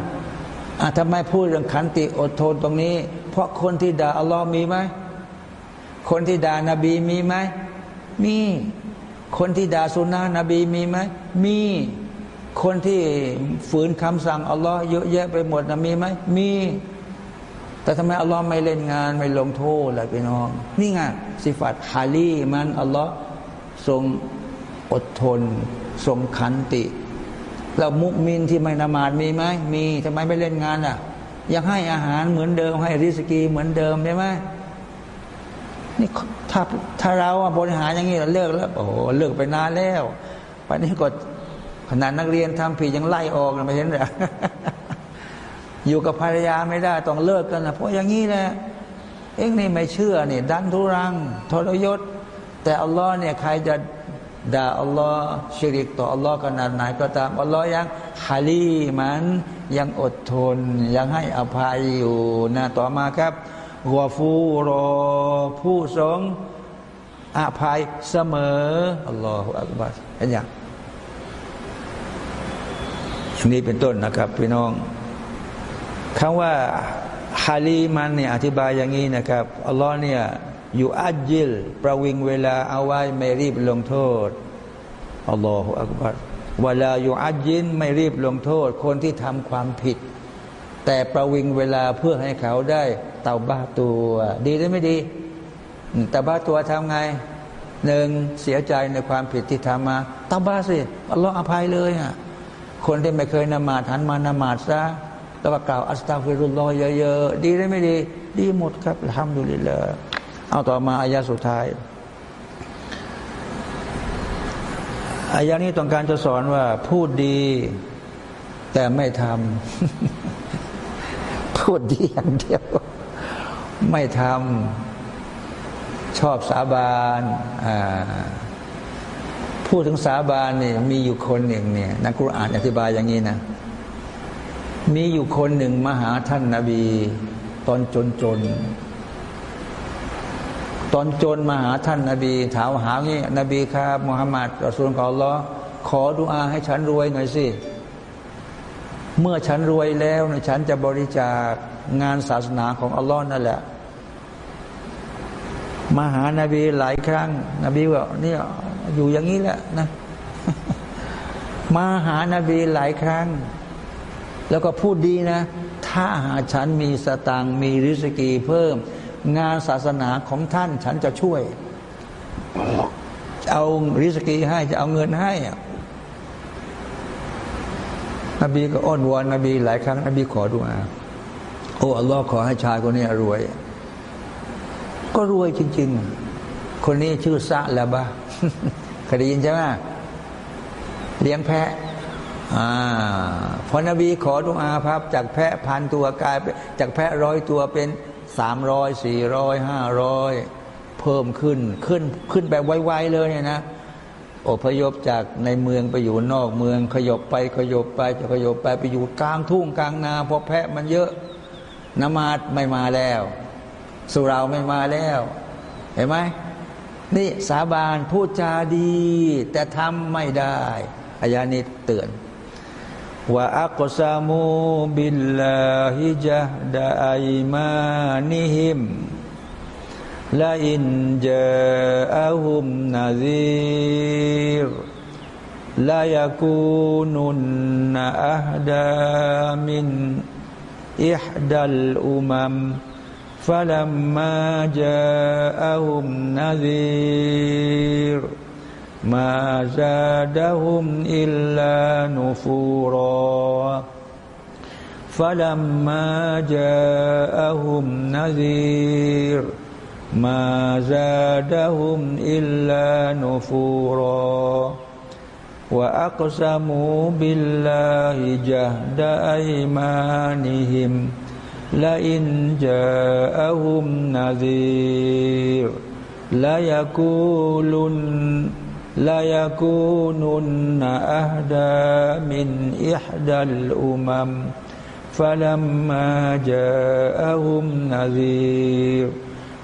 อะทำไมพูดเรื่องขันติอดทนตรงนี้ เพราะคนที่ด่าอัลลอฮ์มีไหมคนที่ด่านาบีมีไหมมี คนที่ด่าสุนนะนบีมีไหมมี คนที่ฝืนคำสั่งอัลลอฮ์เยอะแยะไปหมดนะมีไหมมี แต่ทำไมอัลลอฮ์ไม่เล่นงานไม่ลงโทษล่ะพี่น้อง นี่ไงสิฟัตฮาลีมันอัลลอฮ์ทรงอดทน ทรงขันติ แล้วมุมินที่ไม่นมาดมีไหมมีทำไมไม่เล่นงานอะ ยังให้อาหารเหมือนเดิม ให้ริสกีเหมือนเดิมใช่ไหมนี่ถ้าถ้าเราบริหารอย่างนี้เราเลิกแล้วโอ้โหเลิกไปนานแล้วปัจนี้ก็ขนาดนักเรียนทำผิดยังไล่ออกไม่เห็นหรออยู่กับภรรยาไม่ได้ต้องเลิกกันนะเพราะอย่างนี้แหละเอ็งนี่ไม่เชื่อเนี่ยดันทุรัง ทรยศ แต่อัลลอฮ์เนี่ยใครจะ ด่าอัลลอฮ์ชิริกต่ออัลลอฮ์ขนาดไหนก็ตามอัลลอฮ์ยังฮาลีมันยังอดทน ยังให้อภัยอยู่นะต่อมาครับกัวฟูรอผู้ทรงอภัยเสมออัลลอฮฺอักบัรเห็นยังนี้เป็นต้นนะครับ พี่น้องคำว่าฮาลีมันเนี่ยอธิบายอย่างนี้นะครับอัลลอฮ์เนี่ย อยู่อัจจิลประวิงเวลาเอาไว้ไม่รีบลงโทษอัลลอฮฺอักบัรเวลาอยู่อัจจินไม่รีบลงโทษ คนที่ทำความผิด แต่ประวิงเวลาเพื่อให้เขาได้เตาบ้าตัว ดีหรือไม่ดีเตาบ้าตัวทำไงหนึ่งเสียใจในความผิดที่ทำมาเตาบ้าสิอัลลอฮฺอภัยเลยอะคนที่ไม่เคยนมาดหันมานมาดซะแล้วก็กล่าวอัสตัฟิรุลลอฮ์เยอะๆดีหรือไม่ดี ดีหมดครับทำดูลิละ เอาต่อมาอายาสุดท้ายอายานี้ต้องการจะสอนว่า พูดดี แต่ไม่ทำพูดดีอย่างเดียว ไม่ทำชอบสาบานพูดถึงสาบานเนี่ยมีอยู่คนหนึ่งเนี่ยนักกุรอานอธิบายอย่างนี้นะ มีอยู่คนหนึ่งมาหาท่านนาบี ตอนจนจน ตอนจนมาหาท่านนาบี ถามหางี้นบีครับมุฮัมมัดรอสูลของอัลลอฮ์ขอดุอาให้ฉันรวยหน่อยสิ เมื่อฉันรวยแล้วเนี่ยฉันจะบริจาคงานศาสนาของอัลลอฮ์นั่นแหละมาหานาบีหลายครั้ง นบีว่าเนี่ยอยู่อย่างนี้แหละนะ มาหานาบีหลายครั้ง แล้วก็พูดดีนะ ถ้าหาฉันมีสตังมีริสกีเพิ่ม งานศาสนาของท่านฉันจะช่วย เอาริสกีให้จะเอาเงินให้นบีก็อ้อนวอนนบีหลายครั้งนบีขอดูอาโอ้อัลลอฮ์ขอให้ชายคนนี้รวย ก็รวยจริง ๆ คนนี้ชื่อซาละบะเคยได้ยินใช่ไหมเลี้ยงแพะอ่าพอนบีขอดุอาพับจากแพะพันตัวกลายจากแพะร้อยตัวเป็น สามร้อยสี่ร้อยห้าร้อยเพิ่มขึ้นขึ้นขึ้นแบบไวๆเลยเนี่ยนะอพยพจากในเมืองไปอยู่นอกเมือง ขยบไปขยบไปจะขยบไปไปอยู่กลางทุ่งกลางนาเพราะแพะมันเยอะนมาดไม่มาแล้ว สุราไม่มาแล้ว เห็นไหมนี่สาบานพูดจาดี แต่ทำไม่ได้อายานิเตือน وأقسموا بالله جهد أيمانهم لئن جاءهم نذير ليكونن أهدى من إحدى الأمم فلما جاءهم نذير ما زادهم إلا نفورا. فلما جاءهم نذير ما زادهم إلا نفورا. وأقسموا بالله جهد أيمانهم لئن جاءهم نذير. ليقولن ليكونن أهدى من إحدى الأمم فلما جاءهم نذير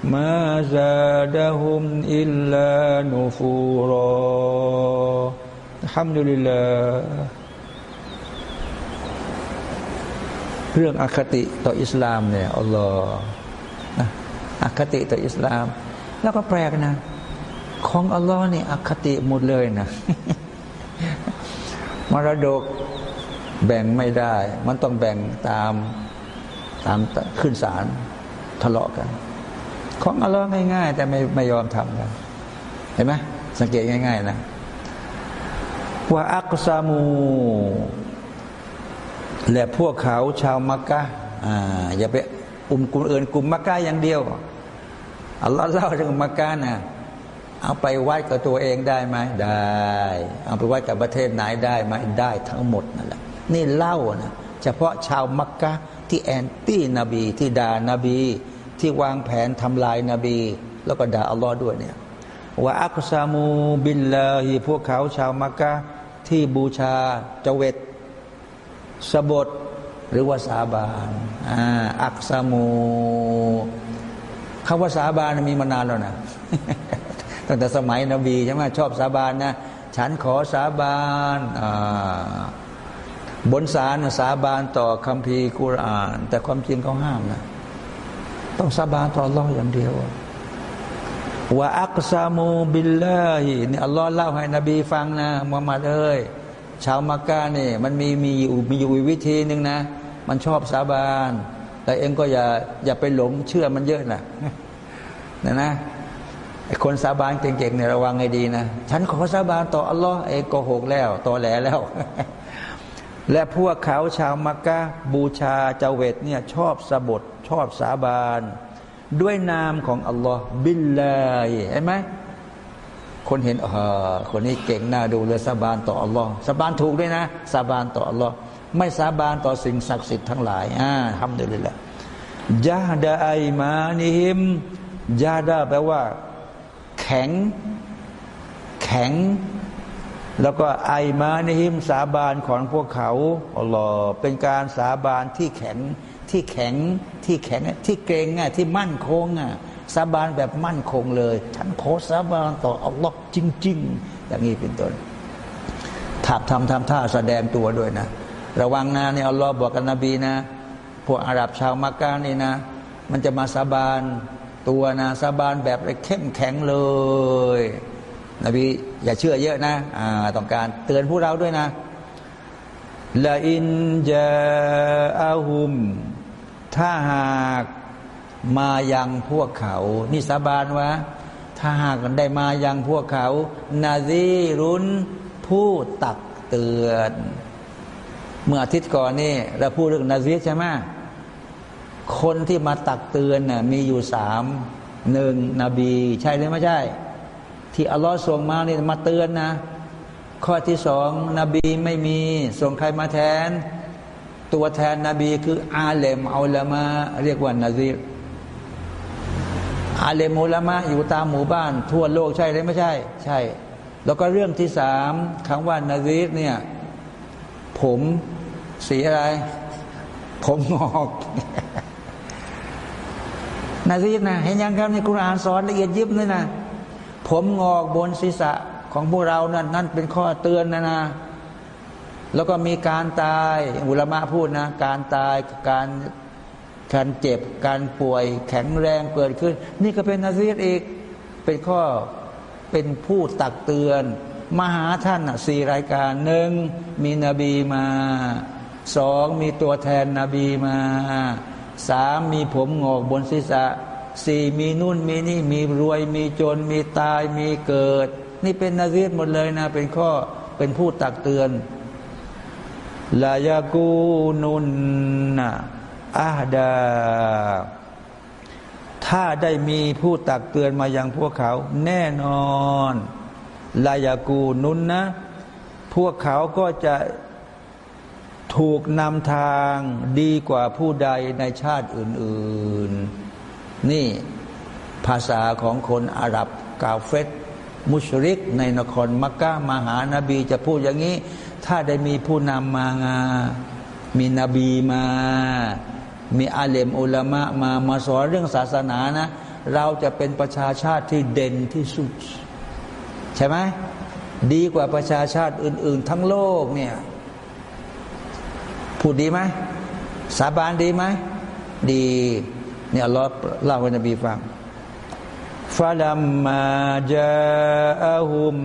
ما زادهم إلا نفورا الحمد لله เรื่องอคติต่ออิสลามเนี่ยอัลลอฮ์อคติต่ออิสลาม แล้วก็แปลกนะ ของอัลลอฮ์นี่อคติหมดเลยนะมรดกแบ่งไม่ได้ มันต้องแบ่งตามตามขึ้นศาลทะเลาะกัน ของอัลลอฮ์ง่ายๆ แต่ไม่ไม่ยอมทำกันเห็นไหมสังเกตง่ายๆนะว่าอักซามู และพวกเขาชาวมักกะอ่าอย่าไปอุ่มกลุ่มอื่นกลุ่มมักกะอย่างเดียวอัลลอฮ์เล่าเรื่องมักกะนะ เอาไปไว้กับตัวเองได้ไหมได้ เอาไปไว้กับประเทศไหนได้ไหมได้ทั้งหมดนั่นแหละนี่เล่านะเฉพาะชาวมักกะที่แอนตี้นบี ที่ด่านาบี ที่วางแผนทำลายนาบี แล้วก็ด่าอัลลอฮ์ด้วยเนี่ยว่าอักซามูบินลาฮีพวกเขาชาวมักกะที่บูชาเจเวตสบทหรือว่าสาบานอักซามูคำว่าสาบานมีมานานแล้วนะ ตั้งแต่สมัยนบีใช่ไหมชอบสาบานนะ ฉันขอสาบานบนสารสาบานต่อคัมภีร์กุรอาน แต่ความจริงเขาห้ามนะ ต้องสาบานต่อล่ออย่างเดียวว่าอักซามูบิลลาฮินี่อัลลอฮ์เล่าให้นบีฟังนะมุฮัมมัดเอ้ยชาวมักกะนี่มันมีมีอยู่มีอยู่วิธีหนึ่งนะ มันชอบสาบาน แต่เองก็อย่าอย่าไปหลงเชื่อมันเยอะนะนะนะ คนสาบานเก่งๆเนี่ยระวังให้ดีนะ ฉันขอสาบานต่ออัลลอฮ์เองโกหกแล้วต่อแหลแล้ว และพวกเขาชาวมักกะบูชาเจเวตเนี่ยชอบสบทชอบสาบาน ด้วยนามของอัลลอฮ์บิลลาฮิเห็นไหมคนเห็นเออคนนี้เก่งน่าดูเลยสาบานต่ออัลลอฮ์สาบานถูกด้วยนะ สาบานต่ออัลลอฮ์ไม่สาบานต่อสิ่งศักดิ์สิทธิ์ทั้งหลายอ่าทำได้เลยแหละยาดาไอมานิฮิมยาดาแปลว่า ข็ง แข็ง แล้วก็ไอมานิฮิมสาบานของพวกเขาอัลลอฮ์เป็นการสาบานที่แข็งที่แข็งที่แข็งที่เกรงอะที่มั่นคงอะสาบานแบบมั่นคงเลย ฉันขอสาบานต่ออัลลอฮ์จริง ๆ อย่างนี้เป็นต้นถาบทำทำท่าแสดงตัวด้วยนะ ระวังนะนี่ยอัลลอฮ์บอกกับนบีนะ พวกอาหรับชาวมักกะนี่นะ มันจะมาสาบาน ตัวนะสาบานแบบเข้มแข็งเลย นบีอย่าเชื่อเยอะนะอ่าต้องการเตือนพวกเราด้วยนะละอินจาอาหุม ถ้าหากมายังพวกเขา นี่สาบานวะถ้าหากได้มายังพวกเขา นาซีรุนผู้ตักเตือน เมื่ออาทิตย์ก่อนนี่เราพูดเรื่องนาซีใช่ไหม คนที่มาตักเตือนน่ะมีอยู่สามหนึ่งนบี ใช่หรือไม่ใช่ ที่อัลลอฮ์ส่งมาเนี่ยมาเตือนนะ ข้อที่สองนบีไม่มีส่งใครมาแทน ตัวแทนนบีคืออาเลมอัลลามาเรียกว่านาซีรอาเลมอัลามาอยู่ตามหมู่บ้าน ทั่วโลกใช่หรือไม่ใช่ ใช่ แล้วก็เรื่องที่สามคำว่านาซีรเนี่ย ผมสีอะไร ผมงอก นาซีนะเห็นยังครับในคุรานสอนละเอียดยิบเลยนะ ผมงอกบนศีรษะของพวกเรานั่นนั่นเป็นข้อเตือนนะนะ แล้วก็มีการตายอุลามะพูดนะ การตายการการเจ็บการป่วยแข็งแรงเกิดขึ้น นี่ก็เป็นนาซีอีกเป็นข้อเป็นผู้ตักเตือนมาหาท่านสี่รายการหนึ่งมีนบีมาสองมีตัวแทนนบีมา สามมีผมงอกบนศีรษะสี่มีนู่นมีนี่มีรวยมีจน มีตายมีเกิด นี่เป็นนาซีรหมดเลยนะ เป็นข้อเป็นผู้ตักเตือนลายากูนุนนะอาดา ถ้าได้มีผู้ตักเตือนมาอย่างพวกเขา แน่นอนลายากูนุนนะ พวกเขาก็จะ ถูกนำทางดีกว่าผู้ใดในชาติอื่น ๆ นี่ภาษาของคนอาหรับกาเฟตมุชริก ในนครมักกะมาหานาบีจะพูดอย่างนี้ ถ้าได้มีผู้นำมางา มีนบีมา มีอาเลมอุลามะมามาสอนเรื่องศาสนานะ เราจะเป็นประชาชาติที่เด่นที่สุด ใช่ไหมดีกว่าประชาชาติอื่น ๆ ทั้งโลกเนี่ย พูดดีไหมสาบานดีไหมดีเนี่ยอัลลอฮ์เล่าให้นบีฟังฟาลัมมาจาอาฮุม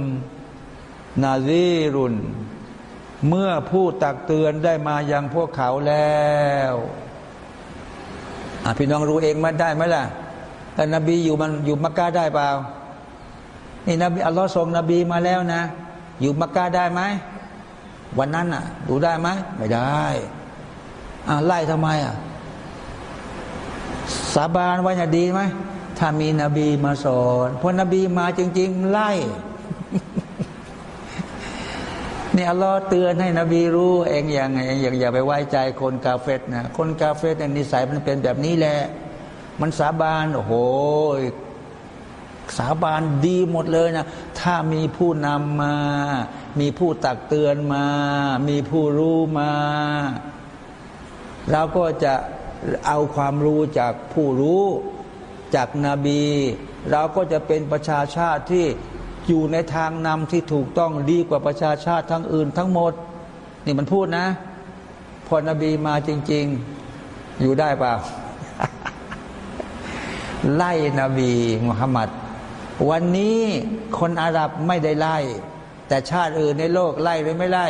นาซีรุน เมื่อผู้ตักเตือนได้มายังพวกเขาแล้วพี่น้องรู้เองมาได้ไหมล่ะแต่นบีอยู่มันอยู่มักกะได้เปล่า นี่นบีอัลลอฮ์ส่งนบีมาแล้วนะ อยู่มักกะได้ไหม วันนั้นอะ ดูได้ไหมไม่ได้อ่าไล่ทำไมอะสาบานว่าจะดีไหมถ้ามีนบีมาสอนพอนบีมาจริง ๆ ไล่เนี่อัลลอฮ์เตือนให้นบีรู้เองอย่างไงอย่างอย่าไปไว้ใจคนกาเฟตนะคนกาเฟตนิสัยมันเป็นแบบนี้แหละ มันสาบานโอ้โหสาบานดีหมดเลยนะ ถ้ามีผู้นำมา มีผู้ตักเตือนมา มีผู้รู้มาเราก็จะเอาความรู้จากผู้รู้จากนาบี เราก็จะเป็นประชาชาติที่อยู่ในทางนำที่ถูกต้องดีกว่าประชาชาติทั้งอื่นทั้งหมด นี่มันพูดนะ พอนบีมาจริง ๆ อยู่ได้เปล่า ไล่นบีมุฮัมมัด วันนี้คนอาหรับไม่ได้ไล่ แต่ชาติอื่นในโลกไล่หรือไม่ไล่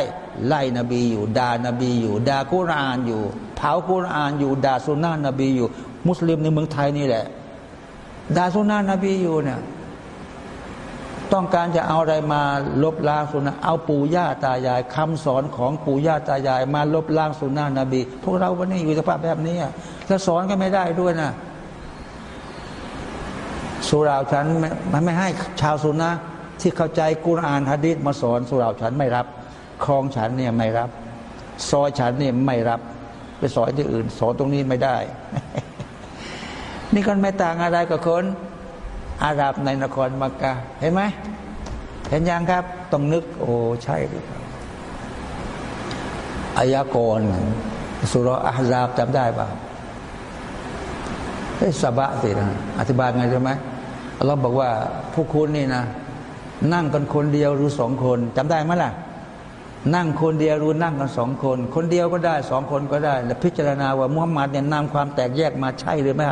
ไล่นบีอยู่ด่านบีอยู่ด่ากุรานอยู่ เผากุรานอยู่ด่าสุนนะนบีอยู่ มุสลิมในเมืองไทยนี่แหละด่าสุนนะนบีอยู่เนี่ยต้องการจะเอาอะไรมาลบล้างสุนนะเอาปู่ย่าตายายคำสอนของปู่ย่าตายาย มาลบล้างสุนนะนบี พวกเราวันนี้อยู่สภาพแบบนี้แล้วสอนก็ไม่ได้ด้วยนะสุราฉันมันไม่ให้ชาวสุนนะ ที่เข้าใจกุรอานฮะดิษมาสอนสุราฉันไม่รับคลองฉันเนี่ยไม่รับ ซอยฉันเนี่ยไม่รับ ไปสอนที่อื่น สอนตรงนี้ไม่ได้ นี่ก็ไม่ต่างอะไรกับคนอาหรับในนครมักกะเห็นไหมเห็นยังครับ ต้องนึก โอ้ใช่หรือเปล่าอายากรสุรอาฮซาบจำได้ป่ะเฮ้ยสบะสินะอธิบายไงใช่ไหมเราบอกว่าพวกคุณนี่นะ นั่งกันคนเดียวหรือสองคนจำได้ไหมล่ะ นั่งคนเดียวหรือนั่งกันสองคน คนเดียวก็ได้สองคนก็ได้ แล้วพิจารณาว่ามุฮัมมัดเนี่ยนำความแตกแยกมาใช่หรือไม่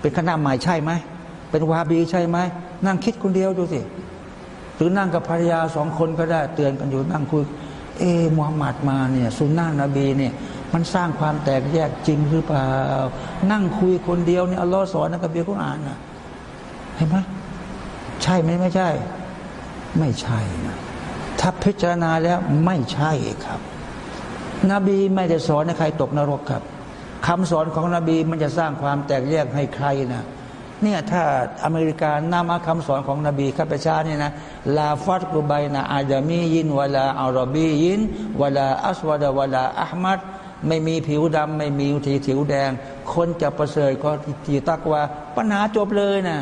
เป็นคณะใหม่ใช่ไหมเป็นวาบีใช่ไหมนั่งคิดคนเดียวดูสิหรือนั่งกับภรรยาสองคนก็ได้ เตือนกันอยู่นั่งคุยเอมุฮัมมัดมาเนี่ยสุนนะนบีเนี่ยมันสร้างความแตกแยกจริงหรือเปล่า นั่งคุยคนเดียวเนี่ยอัลลอฮ์สอนนะกับเบียกุอ่านนะเห็นไหม ใช่ไหมไม่ใช่ ไม่ใช่นะถ้าพิจารณาแล้วไม่ใช่ครับ นบีไม่ได้สอนให้ใครตกนรกครับคำสอนของนบีมันจะสร้างความแตกแยกให้ใครนะเนี่ยถ้าอเมริกานำเอาคำสอนของนบีข้าพเจ้าเนี่ยนะلا فرق بين عجمي ولا عربي ولا أسود ولا أحمر ไม่มีผิวดำไม่มีทีผิวแดง คนจะประเสริฐก็ที่ตักวาปัญหาจบเลยนะ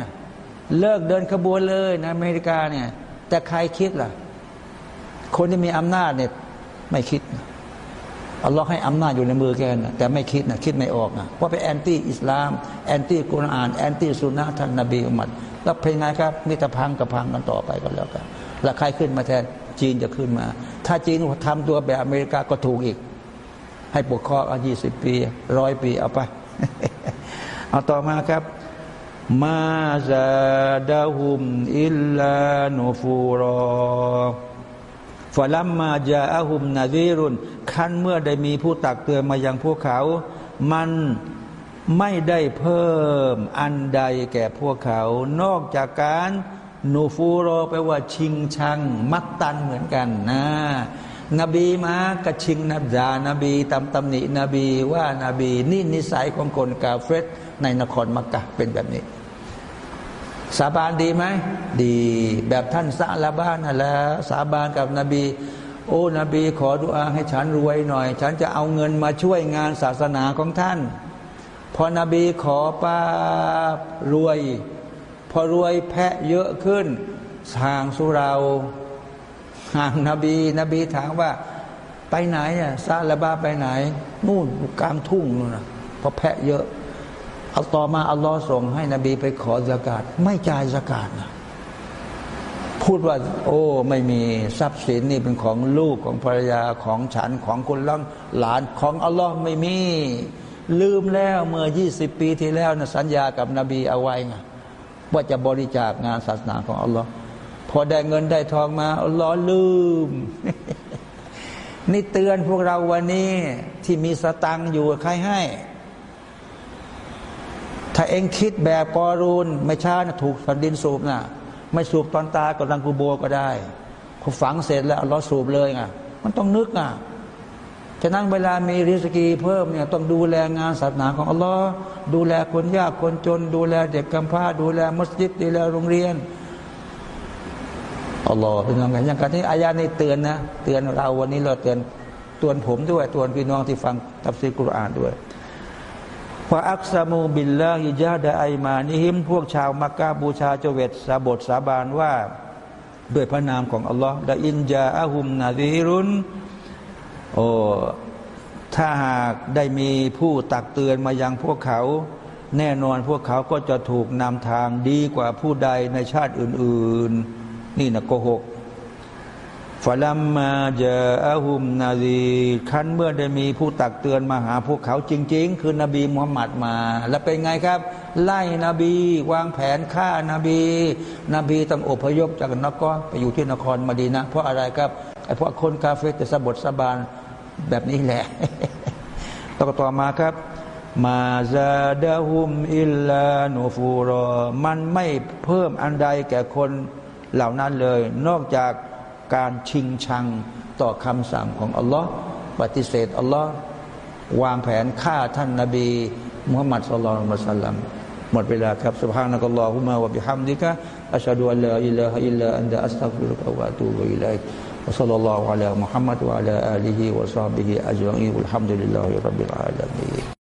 เลิกเดินขบวนเลยนะอเมริกาเนี่ย แต่ใครคิดล่ะ คนที่มีอำนาจเนี่ยไม่คิดอัลลอฮ์ให้อำนาจอยู่ในมือแกนะแต่ไม่คิดนะคิดไม่ออกนะเพราะเป็น anti อิสลาม แอนตี้กุรอาน แอนตี้สุนนะท่านนบีอุมัดแล้วเป็นไงครับมิตรพังกับพังกันต่อไปกันแล้วกันแล้วใครขึ้นมาแทนจีนจะขึ้นมา ถ้าจีนทำตัวแบบอเมริกาก็ถูกอีก ให้ปกครองอายี่สิบปีร้อยปีเอาไป เอาต่อมาครับ มาซาดาฮุมอิลลานูฟูรอฟาลัมมาจาอาฮุมนาซีรุนคันเมื่อได้มีผู้ตักเตือนมายังพวกเขา มันไม่ได้เพิ่มอันใดแก่พวกเขา นอกจากการนูฟูโรแปลว่าชิงชัง มักตันเหมือนกันนะนบีมากระชิงนับดานบีตำตำหนินบีว่านาบี นี่นิสัยของคนกาเฟตในนครมักกะเป็นแบบนี้ สาบานดีไหมดีแบบท่านซาลาบ้านนั่นแหละสาบานกับนบี โอ้นบี ขอดุอาให้ฉันรวยหน่อย ฉันจะเอาเงินมาช่วยงานศาสนาของท่าน พอนบีขอป้ารวย พอรวยแพะเยอะขึ้นห่างสุเราห่างนบี นบีถามว่าไปไหนอะซาลาบ้าไปไหน นู่นกลางทุ่งนู่นนะเพราะแพะเยอะ เอาต่อมาอัลลอฮ์ส่งให้นบีไปขอสกาดไม่จ่ายสกาดนะพูดว่า โอ้ ไม่มีทรัพย์สินนี่เป็นของลูกของภรรยาของฉันของคนล่างหลานของอัลลอฮ์ไม่มี ลืมแล้วเมื่อยี่สิบปีที่แล้วนะสัญญากับนบีเอาไว้ไงว่าจะบริจาคงานศาสนาของอัลลอฮ์พอได้เงินได้ทองมาอัลลอฮ์ลืม นี่เตือนพวกเราวันนี้ที่มีสตังอยู่ใครให้ ถ้าเองคิดแบบกอรูน ไม่ช้านะถูกฝันดินสูบนะไม่สูบตอนตายก็ลังกูโบก็ได้พอฝังเสร็จแล้วเราสูบเลยไงมันต้องนึกอะฉะนั้นเวลามีริสกีเพิ่มเนี่ยต้องดูแลงานศาสนาของอัลลอฮ์ดูแลคนยากคนจน ดูแลเด็กกำพร้า ดูแลมัสยิดดูแลโรงเรียนอัลลอฮ์เป็นยังไงอย่างการที่อายานี้เตือนนะเตือนเราวันนี้เราเตือนเตือนผมด้วยเตือนพี่น้องที่ฟังตัฟซีกุรอานด้วย ว่าอักซามูบิลลาฮิจาดะไอมานิฮิม พวกชาวมักกะบูชาจเวตสาบทสาบานว่า ด้วยพระนามของอัลลอฮ์ดะอินจาอาหุมนาดีรุนโอ้ถ้าหากได้มีผู้ตักเตือนมายังพวกเขา แน่นอนพวกเขาก็จะถูกนำทางดีกว่าผู้ใดในชาติอื่น ๆ นี่นะโกหก ฟาลัมมาเจออาหุมนาดีคันเมื่อได้มีผู้ตักเตือนมาหาพวกเขาจริง ๆ คือนบีมุฮัมมัดมา แล้วเป็นไงครับ ไล่นบี วางแผนฆ่านาบี นบีต้องอพยพจากนกก็ไปอยู่ที่นครมาดีนะ เพราะอะไรครับไอ้พวกคนกาเฟตจะสบทสบานแบบนี้แหละต่อต่อมาครับ มาซาดาฮุมอิลลานูฟูรอมันไม่เพิ่มอันใดแก่คนเหล่านั้นเลย นอกจาก การชิงชังต่อคำสั่งของอัลลอฮ์ปฏิเสธอัลลอฮ์วางแผนฆ่าท่านนาบีมุฮัมมัดสุลลัลมุสลัมหมดเวลาครับ سبحانك اللهم وبحمدك أشهد أن لا إله إلا أنت أستغفرك وأتوب إليك وصلى الله على محمد وعلى آله وصحبه أجمعين والحمد لله رب العالمين